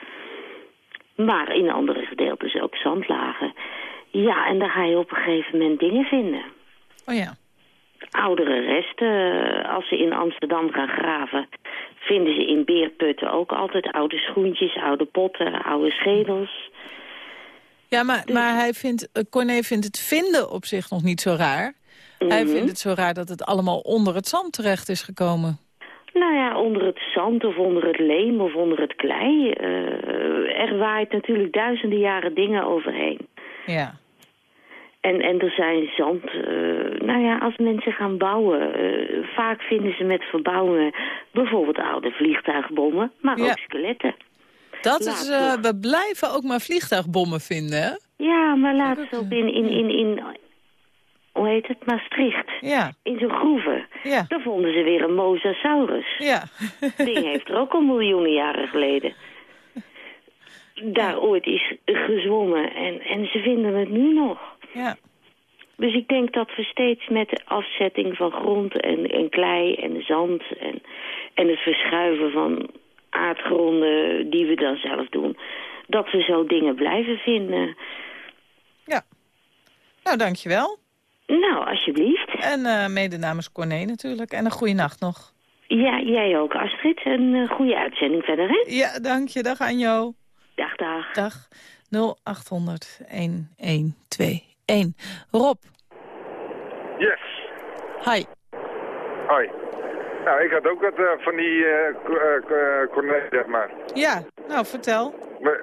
Maar in andere gedeeltes ook zandlagen. Ja, en daar ga je op een gegeven moment dingen vinden. Oh ja. Oudere resten, eh, als ze in Amsterdam gaan graven, vinden ze in beerputten ook altijd oude schoentjes, oude potten, oude schedels. Ja, maar, maar hij vindt, eh, Corné vindt het vinden op zich nog niet zo raar. Hij Mhm. vindt het zo raar dat het allemaal onder het zand terecht is gekomen. Nou ja, onder het zand of onder het leem of onder het klei. eh, er waait natuurlijk duizenden jaren dingen overheen. Ja. En, en er zijn zand... eh, nou ja, als mensen gaan bouwen... eh, vaak vinden ze met verbouwingen bijvoorbeeld oude vliegtuigbommen... maar Ja. ook skeletten. Dat is, eh, we blijven ook maar vliegtuigbommen vinden, hè? Ja, maar laatst ook in, in, in, in... Hoe heet het? Maastricht. Ja. In zo'n groeven. Ja. Daar vonden ze weer een mosasaurus. Ja. ding heeft er ook al miljoenen jaren geleden. Daar ooit is gezwommen en, en ze vinden het nu nog. Ja. Dus ik denk dat we steeds met de afzetting van grond en, en klei en zand... En, en het verschuiven van aardgronden die we dan zelf doen... dat we zo dingen blijven vinden. Nou, dankjewel. Nou, alsjeblieft. En eh mede namens Corné natuurlijk. En een goede nacht nog. Ja, jij ook, Astrid. Een eh, goede uitzending verder, hè? Ja, dank je. Dag Anjo. Dag, dag. Dag. 0800 1121. Rob. Yes. Hi. Hoi. Nou, ik had ook wat eh, van die eh eh, eh, Corné, zeg maar. Ja, nou vertel. Maar,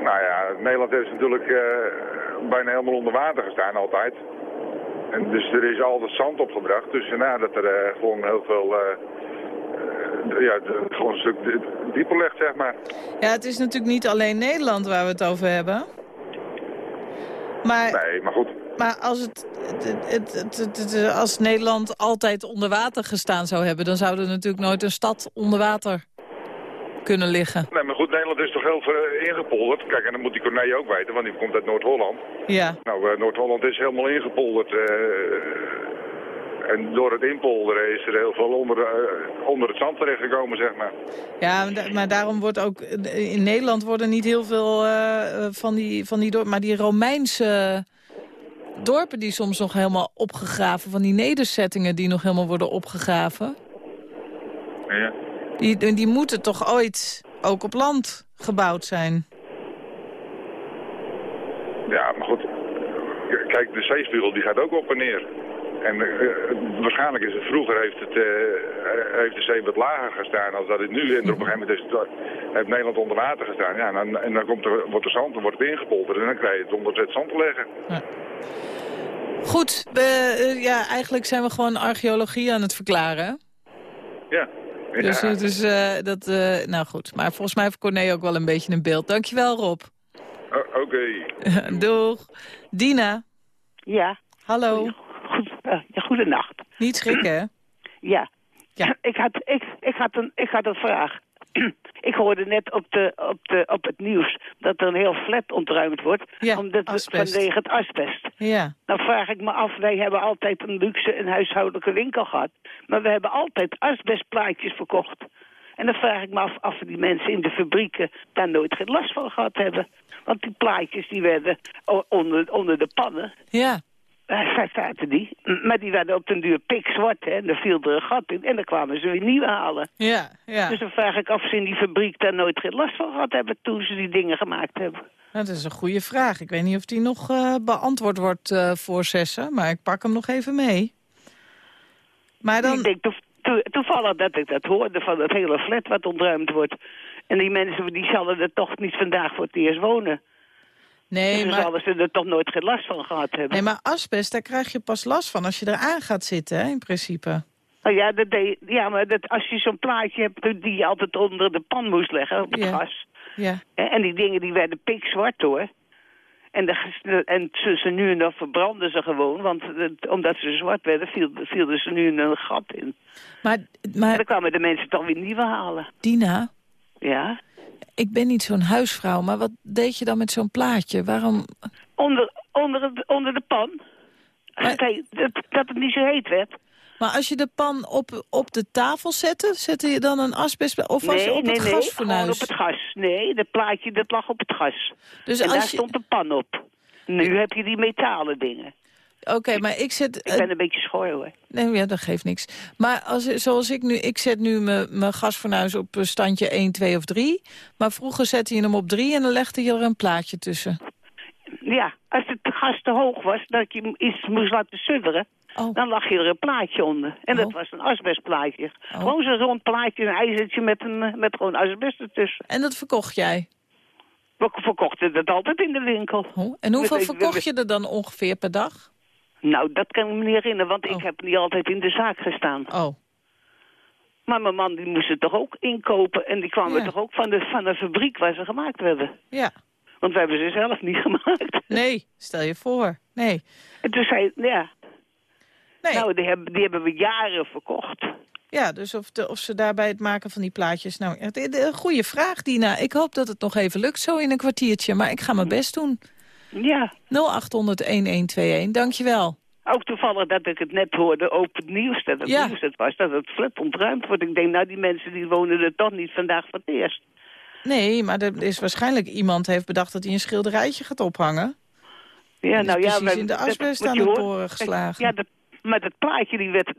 nou ja, Nederland is natuurlijk eh, bijna helemaal onder water gestaan altijd. En dus er is altijd zand opgebracht. Dus vandaar dat er gewoon heel veel... ja, gewoon een stuk di- dieper ligt, zeg maar. Ja, het is natuurlijk niet alleen Nederland waar we het over hebben. Maar, Nee, maar goed. maar als, het, het, het, als Nederland altijd onder water gestaan zou hebben... dan zou er natuurlijk nooit een stad onder water kunnen liggen. Nee, maar goed, Nederland is toch heel veel ingepolderd. Kijk, en dan moet die Corné ook weten, want die komt uit Noord-Holland. Ja. Nou, eh, Noord-Holland is helemaal ingepolderd. eh, en door het inpolderen is er heel veel onder, eh, onder het zand terechtgekomen, zeg maar. Ja, maar da- maar daarom wordt ook... In Nederland worden niet heel veel eh, eh, van die, van die dorpen... Maar die Romeinse dorpen die soms nog helemaal opgegraven... van die nederzettingen die nog helemaal worden opgegraven... Ja. Die, die moeten toch ooit ook op land gebouwd zijn? Ja, maar goed. Kijk, de zeespiegel die gaat ook op en neer. En eh, waarschijnlijk is het vroeger heeft, het, eh, heeft de zee wat lager gestaan dan dat het nu. En op een gegeven moment is het, heeft Nederland onder water gestaan. Ja, en dan, en dan komt er, wordt er zand, dan wordt het ingepolterd en dan krijg je het onder het zand te leggen. Goed, we, eh, ja, eigenlijk zijn we gewoon archeologie aan het verklaren. Ja. Dus, Ja. dus eh, dat, eh, nou goed. Maar volgens mij heeft Corné ook wel een beetje een beeld. Dankjewel, Rob. Oké. [laughs] Doeg. Dina. Ja. Hallo. Goed, eh, ja, goedenacht. Niet schrikken, hè? [clears throat] Ja. [clears throat] Ik, had, ik, ik, had een, ik had een vraag. [clears throat] ik hoorde net op, de, op, de, op het nieuws dat er een heel flat ontruimd wordt. omdat we- asbest. vanwege het asbest. Ja. Dan vraag ik me af, wij hebben altijd een luxe en huishoudelijke winkel gehad. Maar we hebben altijd asbestplaatjes verkocht. En dan vraag ik me af of die mensen in de fabrieken daar nooit geen last van gehad hebben. Want die plaatjes die werden onder, onder de pannen. Ja. Daar zaten die. Maar die werden op den duur pikzwart. Hè? En dan viel er een gat in. En dan kwamen ze weer nieuwe halen. Ja, ja. Dus dan vraag ik af of ze in die fabriek daar nooit geen last van gehad hebben... toen ze die dingen gemaakt hebben. Dat is een goede vraag. Ik weet niet of die nog eh, beantwoord wordt eh, voor zessen, maar ik pak hem nog even mee. Maar dan... Ik denk to- to- toevallig dat ik dat hoorde van het hele flat wat ontruimd wordt. En die mensen die zullen er toch niet vandaag voor het eerst wonen. Nee, dus maar- zullen ze er toch nooit geen last van gehad hebben. Nee, maar asbest, daar krijg je pas last van als je eraan gaat zitten, hè, in principe. Nou ja, dat deed- ja, maar dat, als je zo'n plaatje hebt die je altijd onder de pan moest leggen op het Ja. gas. Ja. En, die dingen die werden pikzwart hoor. En, de, en ze, ze nu en dan verbranden ze gewoon, want het- omdat ze zwart werden, viel, viel ze nu een gat in. Maar, maar... En dan kwamen de mensen toch weer nieuwe halen. Dina, Ja. ik ben niet zo'n huisvrouw, maar wat deed je dan met zo'n plaatje? Waarom... Onder, onder, het, onder de pan. Kijk, dat, dat het niet zo heet werd. Maar als je de pan op, op de tafel zette, zette je dan een asbest... Of was nee, je op nee, het nee, gewoon op het gas. Nee, dat plaatje dat lag op het gas. Dus en als daar je- stond de pan op. Nu heb je die metalen dingen. Oké, maar ik zet... Ik ben een beetje schor hoor. Nee, ja, dat geeft niks. Maar als, zoals ik nu, ik zet nu mijn gasfornuis op eh, standje 1, 2 of 3. Maar vroeger zette je hem op 3 en dan legde je er een plaatje tussen. Ja, als het gas te hoog was, dat je iets moest laten sudderen... Oh. dan lag je er een plaatje onder. En dat was een asbestplaatje. Oh. Gewoon zo'n rond plaatje, een ijzertje met, een, eh, met gewoon asbest ertussen. En dat verkocht jij? We verkochten dat altijd in de winkel. En hoeveel verkocht je er dan ongeveer per dag? Nou, dat kan ik me niet herinneren, want ik heb niet altijd in de zaak gestaan. Oh. Maar mijn man die moest het toch ook inkopen. En die kwamen Ja. toch ook van de, van de fabriek waar ze gemaakt werden. Ja. Want we hebben ze zelf niet [laughs] gemaakt. Nee, stel je voor. Nee. En toen zei ja. Nou, die hebben, die hebben we jaren verkocht. Ja, dus of, de, of ze daar bij het maken van die plaatjes... Nou, een goede vraag, Dina. Ik hoop dat het nog even lukt zo in een kwartiertje. Maar ik ga mijn best doen. Ja. 0800-1121, dankjewel. Ook toevallig dat ik het net hoorde op het nieuws, dat het Ja. nieuws het was, dat het flat ontruimd wordt. Ik denk, nou, die mensen die wonen er toch niet vandaag voor het eerst. Nee, maar er is waarschijnlijk iemand heeft bedacht dat hij een schilderijtje gaat ophangen. Ja, nou ja, precies we- in de asbest aan de boren geslagen. Ja, dat, maar dat plaatje die werd,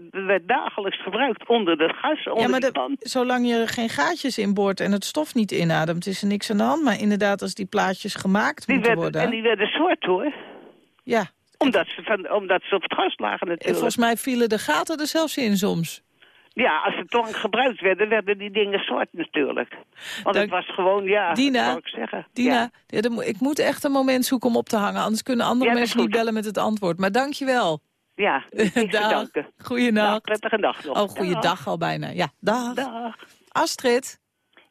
dagelijks gebruikt onder de gas, onder Ja, maar die de- pan. zolang je er geen gaatjes in boort en het stof niet inademt, is er niks aan de hand. Maar inderdaad, als die plaatjes gemaakt Die moeten worden... en die werden zwart hoor. Ja. Omdat ze, van, omdat ze op het gas lagen En natuurlijk. volgens mij vielen de gaten er zelfs in soms. Ja, als ze lang gebruikt werden, werden die dingen zwart natuurlijk. Want het was gewoon, ja, Dina, zou ik zeggen. Dina, Ja. ja, ik moet echt een moment zoeken om op te hangen. Anders kunnen andere Ja, mensen niet bellen met het antwoord. Maar dank je wel. Ja, [laughs] Dag. danken. Goeienacht. Dag, prettige dag nog. Oh, goeiedag al bijna. Ja, dag. Dag. Astrid.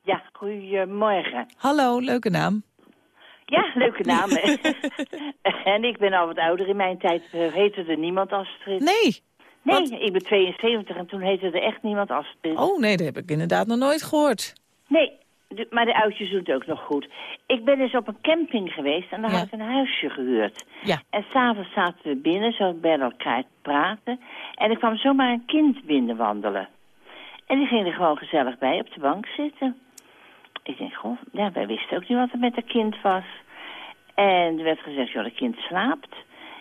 Ja, goedemorgen. Hallo, leuke naam. Ja, leuke naam. [laughs] [laughs] en ik ben al wat ouder. In mijn tijd eh, heette er niemand Astrid. Nee. Nee, ik ben 72 en toen heette er echt niemand Astrid. Oh nee, dat heb ik inderdaad nog nooit gehoord. Nee, de- maar de oudjes doen het ook nog goed. Ik ben eens op een camping geweest en daar Ja. had ik een huisje gehuurd. Ja. En s'avonds zaten we binnen, zo bij elkaar te praten. En er kwam zomaar een kind binnenwandelen. En die ging er gewoon gezellig bij op de bank zitten. Ik denk, goh, ja, wij wisten ook niet wat er met dat kind was. En er werd gezegd, joh, dat kind slaapt.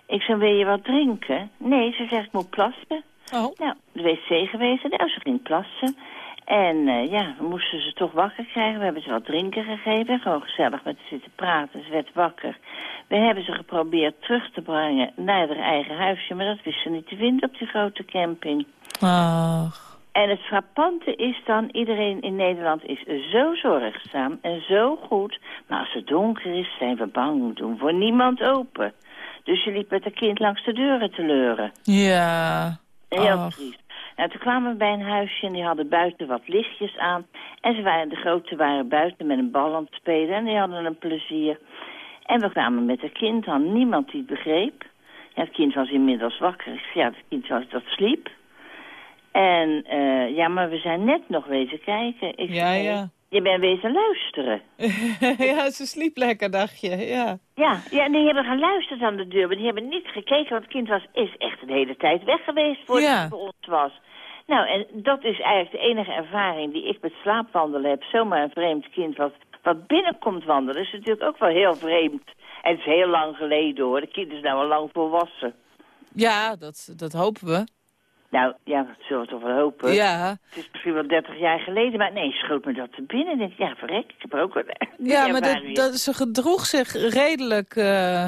Ik zei, wil je wat drinken? Nee, ze zegt, ik moet plassen. Oh. Nou, de wc geweest. Nou, ze ging plassen. En eh, ja, we moesten ze toch wakker krijgen. We hebben ze wat drinken gegeven. Gewoon gezellig met ze zitten praten. Ze werd wakker. We hebben ze geprobeerd terug te brengen naar haar eigen huisje. Maar dat wist ze niet te vinden op die grote camping. Ach. En het frappante is dan, iedereen in Nederland is zo zorgzaam en zo goed. Maar als het donker is, zijn we bang, doen voor niemand open. Dus je liep met een kind langs de deuren te leuren. Ja. Heel Ach. triest. Nou, toen kwamen we bij een huisje en die hadden buiten wat lichtjes aan. En ze waren, de grote waren buiten met een bal aan het spelen en die hadden een plezier. En we kwamen met het kind aan, niemand die het begreep. Ja, het kind was inmiddels wakker. Ik zei, Ja, het kind was, dat sliep. En eh, ja, maar we zijn net nog wezen kijken. Ik Ja, zei, ja. Je bent wezen luisteren. [laughs] ja, ze sliep lekker, dacht je. Ja. Ja, ja, en die hebben geluisterd aan de deur, maar die hebben niet gekeken, want het kind was, is echt een hele tijd weg geweest voordat Ja. het voor ons was. Nou, en dat is eigenlijk de enige ervaring die ik met slaapwandelen heb. Zomaar een vreemd kind wat, wat binnenkomt wandelen, is natuurlijk ook wel heel vreemd. En het is heel lang geleden hoor, de kind is nou al lang volwassen. Ja, dat, dat hopen we. Nou, ja, dat zullen we toch wel hopen. Ja. Het is misschien wel 30 jaar geleden, maar nee, schoot me dat te binnen. Denk, ja, verrek, ik heb er ook wel [laughs] Ja, maar dat, dat, ze gedroeg zich redelijk... eh,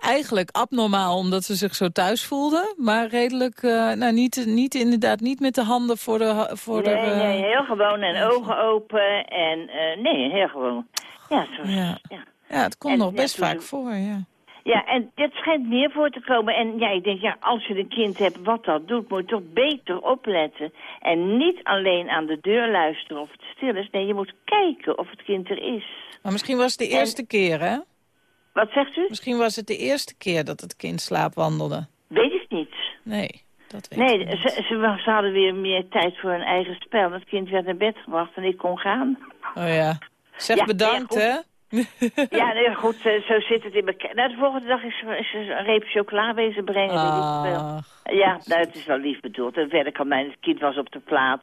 eigenlijk abnormaal, omdat ze zich zo thuis voelde. Maar redelijk, eh, nou niet, niet inderdaad, niet met de handen voor de... Voor nee, de eh, nee, heel gewoon en ogen open en eh, nee, heel gewoon. Ja, zo, Ja. ja. ja, het komt nog best vaak voor, ja. Ja, en dit schijnt meer voor te komen. En ja, ik denk, ja, als je een kind hebt wat dat doet, moet je toch beter opletten. En niet alleen aan de deur luisteren of het stil is. Nee, je moet kijken of het kind er is. Maar misschien was het de eerste keer, hè? Wat zegt u? Misschien was het de eerste keer dat het kind slaapwandelde. Weet ik niet. Nee, dat weet Nee, ik niet. ze, ze, ze hadden weer meer tijd voor hun eigen spel. Het kind werd naar bed gebracht en ik kon gaan. Oh ja. Zeg Ja, bedankt, ja, hè? [laughs] Ja, nee, goed, zo zit het in elkaar. Nou, de volgende dag is, ze- is een reep chocola wezen brengen. Ja, nou, het is wel lief bedoeld. En verder kan mijn het kind was op de plaat.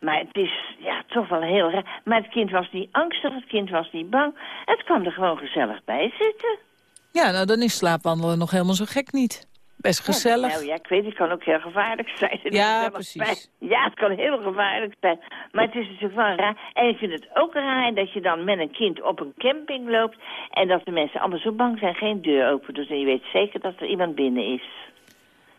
Maar het is ja, toch wel heel raar. Maar het kind was niet angstig, het kind was niet bang. Het kwam er gewoon gezellig bij zitten. Ja, nou dan is slaapwandelen nog helemaal zo gek niet. Best gezellig. Ja, nou, ja, ik weet, het kan ook heel gevaarlijk zijn. Ja, precies. bij. Ja, het kan heel gevaarlijk zijn. Maar het is natuurlijk wel raar. En ik vind het ook raar dat je dan met een kind op een camping loopt... en dat de mensen allemaal zo bang zijn, geen deur open doet... en je weet zeker dat er iemand binnen is.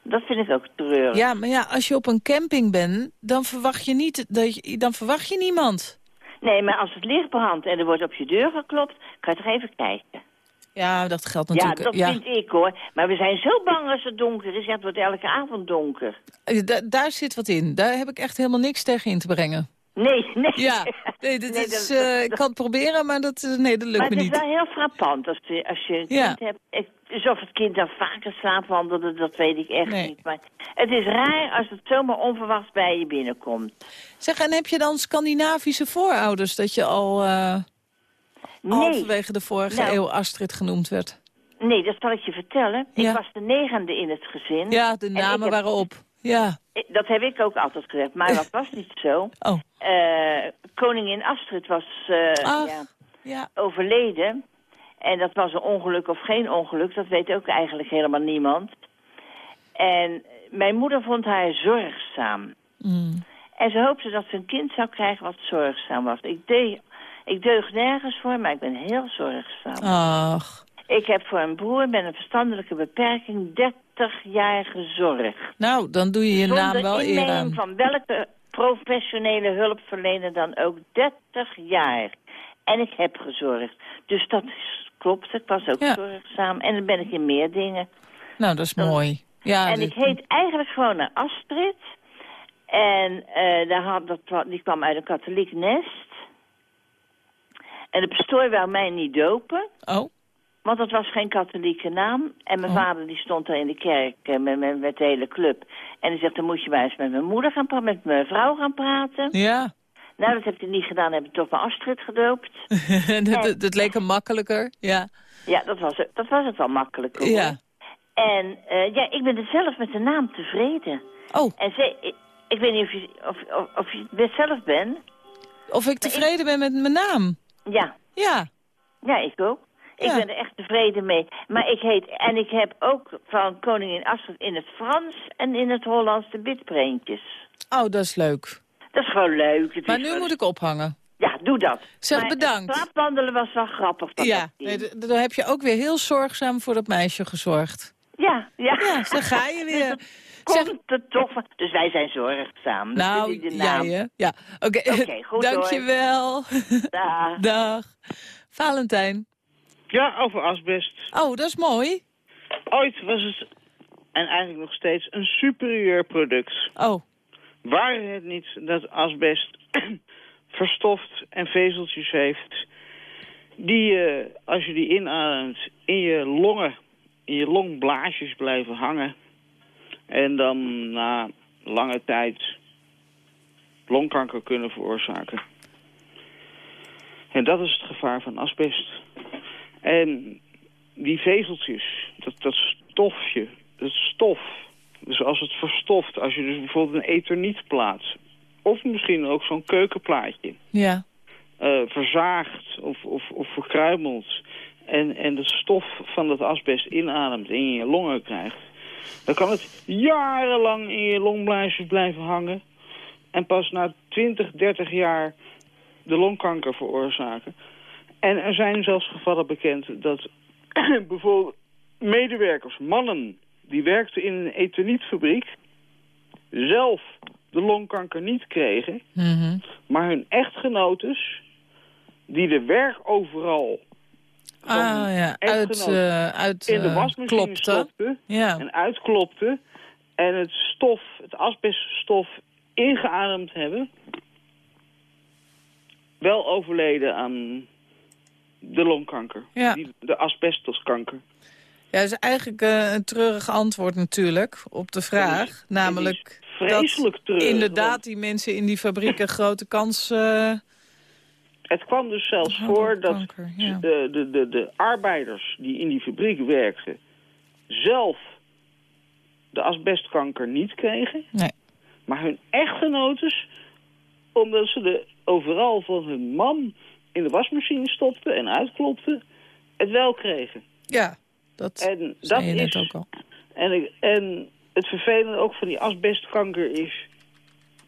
Dat vind ik ook treurig. Ja, maar ja, als je op een camping bent, dan verwacht je, niet dat je, dan verwacht je niemand. Nee, maar als het licht brandt en er wordt op je deur geklopt... kan je toch even kijken. Ja, dat geldt Ja, natuurlijk. dat vind ik hoor. Maar we zijn zo bang als het donker is. Ja, het wordt elke avond donker. Eh, da- daar zit wat in. Daar heb ik echt helemaal niks tegen in te brengen. Nee, nee. Ja, [laughs] nee, dit Nee, is, dat- eh, dat- ik kan het proberen, maar dat, eh, nee, dat lukt maar me het is niet. wel heel frappant als, je- als je een Ja. kind hebt. Ik, dus of het kind dan vaker slaapwandelde, dat weet ik echt Nee. niet. Maar het is raar als het zomaar onverwachts bij je binnenkomt. Zeg, en heb je dan Scandinavische voorouders dat je al Nee. halverwege de vorige Nou. eeuw Astrid genoemd werd? Nee, dat zal ik je vertellen. Ja. Ik was de negende in het gezin. Ja, de namen heb- waren op. Ja. Dat heb ik ook altijd gezegd, maar dat was niet zo. Oh. Eh, koningin Astrid was eh, Ach, ja, ja. overleden. En dat was een ongeluk of geen ongeluk, dat weet ook eigenlijk helemaal niemand. En mijn moeder vond haar zorgzaam. Mm. En ze hoopte dat ze een kind zou krijgen wat zorgzaam was. Ik, deed, ik deug nergens voor, maar ik ben heel zorgzaam. Ach, Ik heb voor een broer met een verstandelijke beperking 30 jaar gezorgd. nou, dan doe je je naam wel eer inmenging aan. van welke professionele hulpverlener dan ook 30 jaar. En ik heb gezorgd. Dus dat klopt, ik was ook Ja. zorgzaam. En dan ben ik in meer dingen. Nou, dat is mooi. Ja, en dit- ik heet eigenlijk gewoon naar Astrid. En eh, daar had, dat, die kwam uit een katholiek nest. En de pastoor wou mij niet dopen. Oh. Want dat was geen katholieke naam. En mijn Oh. vader die stond daar in de kerk eh, met, met, met de hele club. En die zegt, dan moet je maar eens met mijn moeder gaan praten, met mijn vrouw gaan praten. Ja, Nou, dat heb ik niet gedaan, heb ik toch maar Astrid gedoopt. [laughs] dat, dat, dat leek hem makkelijker. Ja. Ja, dat was, het- dat was het wel makkelijk. hoor. Ja. En eh, ja, ik ben er zelf met de naam tevreden. Oh. En ze, ik, ik weet niet of je, of, of, of je het zelf bent. Of ik tevreden ben met mijn naam. Ja. Ja. Ja, ik ook. Ik Ja. ben er echt tevreden mee. Maar ik heet, en ik heb ook van koningin Astrid in het Frans en in het Hollands de bitpreentjes. Oh, dat is leuk. Dat is gewoon leuk. Het Maar nu moet ik ophangen. Ja, doe dat. Zeg, Maar bedankt. Het was wel grappig. Ja, nee, d- dan heb je ook weer heel zorgzaam voor dat meisje gezorgd. ja, ja. Ja, dan ga je weer. [laughs] Komt het toch van... Dus wij zijn zorgzaam. Dat Nou, de jij naam. hè? Ja, oké. Oké, [laughs] goed Dankjewel. [laughs] Dag. [laughs] Dag. Valentijn. Ja, over asbest. Oh, dat is mooi. Ooit was het, en eigenlijk nog steeds, een superieur product. Oh. Waar het niet dat asbest [clears throat] verstoft en vezeltjes heeft... die, eh, als je die inademt, in je longen, in je longblaasjes blijven hangen... en dan na lange tijd longkanker kunnen veroorzaken. En dat is het gevaar van asbest. En die vezeltjes, dat, dat stofje, dat stof... dus als het verstoft, als je dus bijvoorbeeld een etherniet plaatst... of misschien ook zo'n keukenplaatje... Ja. eh, verzaagt of, of, of verkruimelt... En, en de stof van dat asbest inademt en in je longen krijgt... dan kan het jarenlang in je longblaasjes blijven hangen... en pas na 20, 30 jaar de longkanker veroorzaken. En er zijn zelfs gevallen bekend dat [clears throat] bijvoorbeeld medewerkers, mannen... die werkten in een ethanietfabriek... zelf de longkanker niet kregen... Mhm. maar hun echtgenotes... die de werk overal Ah ja, uit, echtgenoot eh uit in de eh, wasmachine klopte. stopte Ja. en uitklopte... en het stof, het asbeststof, ingeademd hebben... wel overleden aan de longkanker. Ja. Die, de asbestoskanker. Ja, dat is eigenlijk eh, een treurig antwoord natuurlijk op de vraag. Namelijk vreselijk dat treurig, inderdaad die mensen in die fabrieken grote kans... eh, Het kwam dus zelfs voor dat ja. de, de, de, de arbeiders die in die fabriek werkten... zelf de asbestkanker niet kregen. Nee. Maar hun echtgenotes, omdat ze de overal van hun man in de wasmachine stopten en uitklopten, het wel kregen. Ja, dat en dat je is, net ook al. En, en het vervelende ook van die asbestkanker is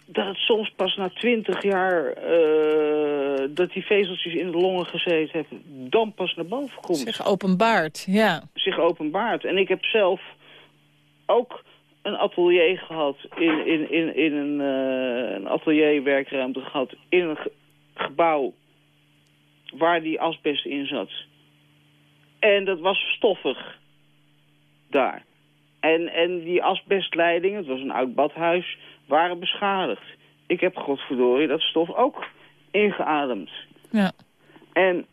dat het soms pas na twintig jaar eh, dat die vezeltjes in de longen gezeten hebben, dan pas naar boven komt. Zich openbaart, ja. Zich openbaart. En ik heb zelf ook een atelier gehad, in, in, in, in een, eh, een atelierwerkruimte gehad, in een ge- gebouw waar die asbest in zat. En dat was stoffig daar. En, en die asbestleidingen, het was een oud badhuis, waren beschadigd. Ik heb godverdorie dat stof ook ingeademd. Ja. En...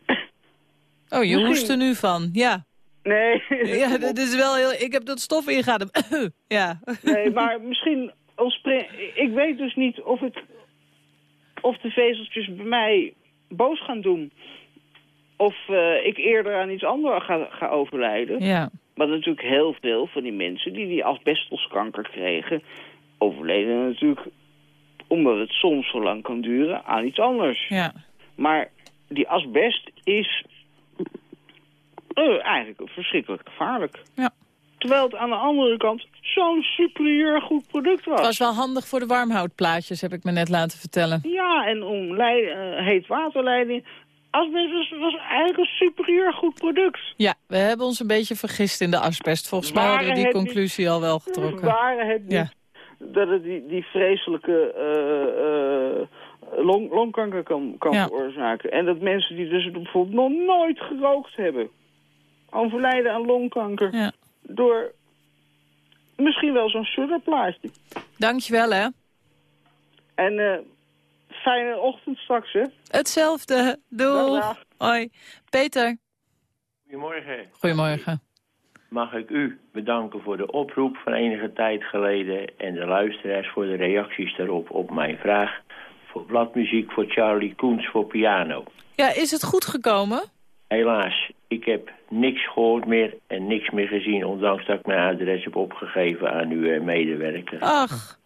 Oh, je hoest er nu van, ja. Nee. Ja, dat is wel heel... Ik heb dat stof ingeademd. [coughs] ja. Nee, [laughs] maar misschien... Ik weet dus niet of, het, of de vezeltjes bij mij boos gaan doen. Of eh, ik eerder aan iets anders ga, ga overlijden. Ja. Maar natuurlijk heel veel van die mensen die die asbestoskanker kregen... overleden natuurlijk omdat het soms zo lang kan duren aan iets anders. Ja. Maar die asbest is eh, eigenlijk verschrikkelijk gevaarlijk. Ja. Terwijl het aan de andere kant zo'n superieur goed product was. Het was wel handig voor de warmhoutplaatjes, heb ik me net laten vertellen. Ja, en om eh, heet waterleiding. Asbest was, was eigenlijk een superieur goed product. Ja, we hebben ons een beetje vergist in de asbest. Volgens mij hadden we die conclusie al wel getrokken. Waren het niet Ja. Dat het die, die vreselijke eh, eh, long, longkanker kan, kan Ja. veroorzaken. En dat mensen die dus bijvoorbeeld nog nooit gerookt hebben... overlijden aan longkanker Ja. door misschien wel zo'n sugarplaatje. Dankjewel, hè. En eh, fijne ochtend straks, hè? Hetzelfde. Doei. Hoi. Peter. Goedemorgen. Goedemorgen. Mag ik u bedanken voor de oproep van enige tijd geleden... en de luisteraars voor de reacties daarop op mijn vraag... voor bladmuziek voor Charlie Koens voor piano. Ja, is het goed gekomen? Helaas, ik heb niks gehoord meer en niks meer gezien... ondanks dat ik mijn adres heb opgegeven aan uw eh, medewerker. Ach.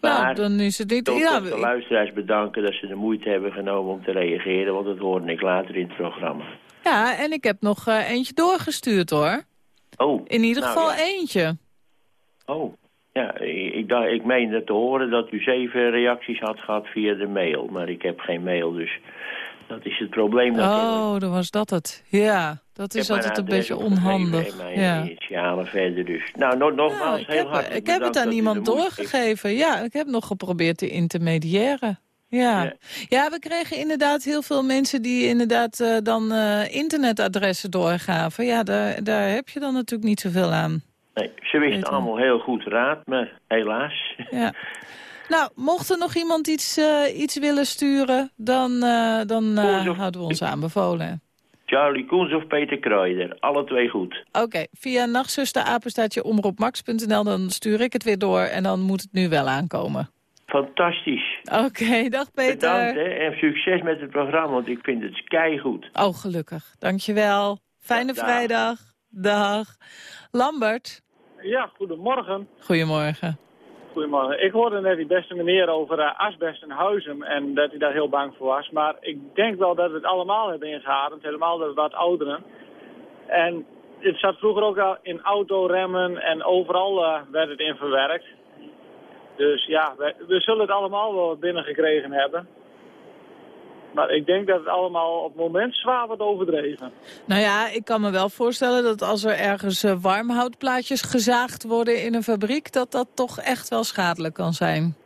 Nou, dan is het niet... Ja, de luisteraars bedanken dat ze de moeite hebben genomen om te reageren... want dat hoorde ik later in het programma. ja, en ik heb nog eh, eentje doorgestuurd, hoor. Oh, In ieder nou geval ja. eentje. Oh, Ja, ik, ik, dacht, ik meende te horen dat u zeven reacties had gehad via de mail. Maar ik heb geen mail, dus dat is het probleem. Dat Oh, dan was dat het. Ja, dat is altijd een beetje onhandig. mijn Ja. initialen verder dus. Nou, no- nogmaals, Ik heel heb, hartelijk ik heb het aan iemand doorgegeven. Ja, ik heb nog geprobeerd te intermediëren. Ja. Ja. we kregen inderdaad heel veel mensen die inderdaad eh, dan eh, internetadressen doorgaven. Ja, daar, daar heb je dan natuurlijk niet zoveel aan. Nee, ze wisten allemaal heel goed raad, maar helaas. Ja. [laughs] Nou, mocht er nog iemand iets, eh, iets willen sturen, dan, dan houden we ons aanbevolen. Charlie Koens of Peter Kruijder, alle twee goed. Oké, via nachtzusterapenstaatje omroepmax.nl, dan stuur ik het weer door en dan moet het nu wel aankomen. Fantastisch. Oké, dag Peter. Bedankt hè, en succes met het programma, want ik vind het keigoed. Oh, gelukkig. Dankjewel. Fijne Dag. vrijdag. Dag. Lambert. Ja, goedemorgen. Goedemorgen. Goedemorgen. Ik hoorde net die beste meneer over eh, asbest in Huizen en dat hij daar heel bang voor was. Maar ik denk wel dat we het allemaal hebben ingeademd, helemaal de wat ouderen. En het zat vroeger ook al in autoremmen en overal eh, werd het in verwerkt. Dus ja, we, we zullen het allemaal wel binnengekregen hebben. Maar ik denk dat het allemaal op het moment zwaar wordt overdreven. Nou ja, ik kan me wel voorstellen dat als er ergens eh, warmhoutplaatjes gezaagd worden in een fabriek... dat dat toch echt wel schadelijk kan zijn.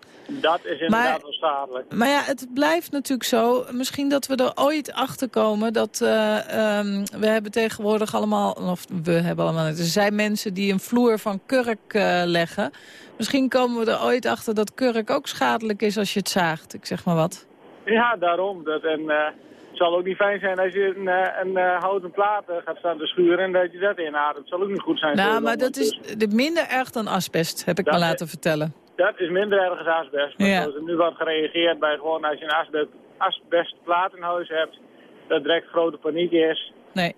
Dat is inderdaad wel schadelijk. Maar ja, het blijft natuurlijk zo. Misschien dat we er ooit achter komen dat eh, ehm, we hebben tegenwoordig allemaal, of we hebben allemaal, er zijn mensen die een vloer van kurk eh, leggen. Misschien komen we er ooit achter dat kurk ook schadelijk is als je het zaagt. Ik zeg maar wat. Ja, daarom. Dat, en eh, het zal ook niet fijn zijn als je een, een houten plaat gaat staan te schuren en dat je dat inademt. Het zal ook niet goed zijn. Nou, maar dat is de- minder erg dan asbest, heb ik Dat me laten vertellen. Dat is minder erg als asbest. Maar Ja. er nu wordt gereageerd bij gewoon als je een asbest, asbestplaat in huis hebt, dat direct grote paniek is. Nee.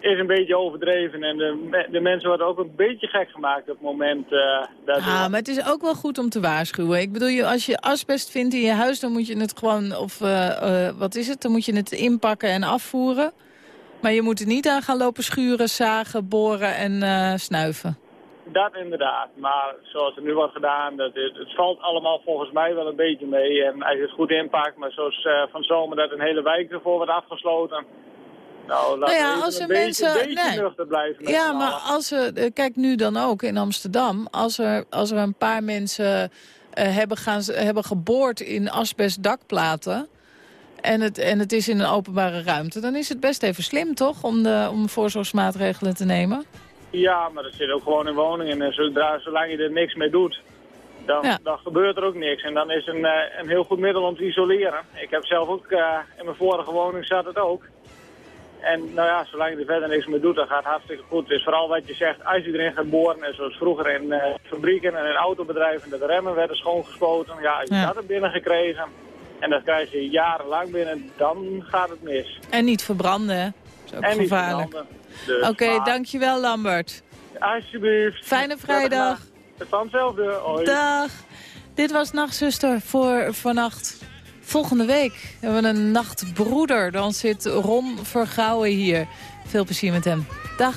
Is een beetje overdreven en de, de mensen worden ook een beetje gek gemaakt op het moment eh, dat... Ah, maar het is ook wel goed om te waarschuwen. Ik bedoel, je- als je asbest vindt in je huis, dan moet je het gewoon, of eh, eh, wat is het, dan moet je het inpakken en afvoeren. Maar je moet er niet aan gaan lopen schuren, zagen, boren en snuiven. Dat inderdaad, maar zoals het nu wordt gedaan, dat het, het valt allemaal volgens mij wel een beetje mee. En als je het goed inpakt, maar zoals eh, van zomer dat een hele wijk ervoor wordt afgesloten. Nou, laten ja, als er mensen- beetje nee. blijven Ja, maar allen. als er, eh, kijk nu dan ook in Amsterdam, als er, als er een paar mensen eh, hebben, gaan, hebben geboord in asbestdakplaten... En het, en het is in een openbare ruimte, dan is het best even slim, toch? Om, de, om voorzorgsmaatregelen te nemen. Ja, maar dat zit ook gewoon in woningen. En zodra, zolang je er niks mee doet, dan, Ja. dan gebeurt er ook niks. En dan is een, eh, een heel goed middel om te isoleren. Ik heb zelf ook, eh, in mijn vorige woning zat het ook. En nou ja, zolang je er verder niks mee doet, dan gaat het hartstikke goed. Dus vooral wat je zegt, als je erin gaat boren, en zoals vroeger in eh, fabrieken en in autobedrijven, dat de remmen werden schoongespoten. Ja, als je Ja. dat er binnen gekregen, en dat krijg je jarenlang binnen, dan gaat het mis. En niet verbranden, is ook en niet gevaarlijk. verbranden. Dus, Oké, maar dankjewel Lambert. Alsjeblieft. Fijne vrijdag. Vanzelfde. Hoi. Dag. Dit was Nachtzuster voor vannacht. Volgende week hebben we een nachtbroeder. Dan zit Ron Vergouwen hier. Veel plezier met hem. Dag.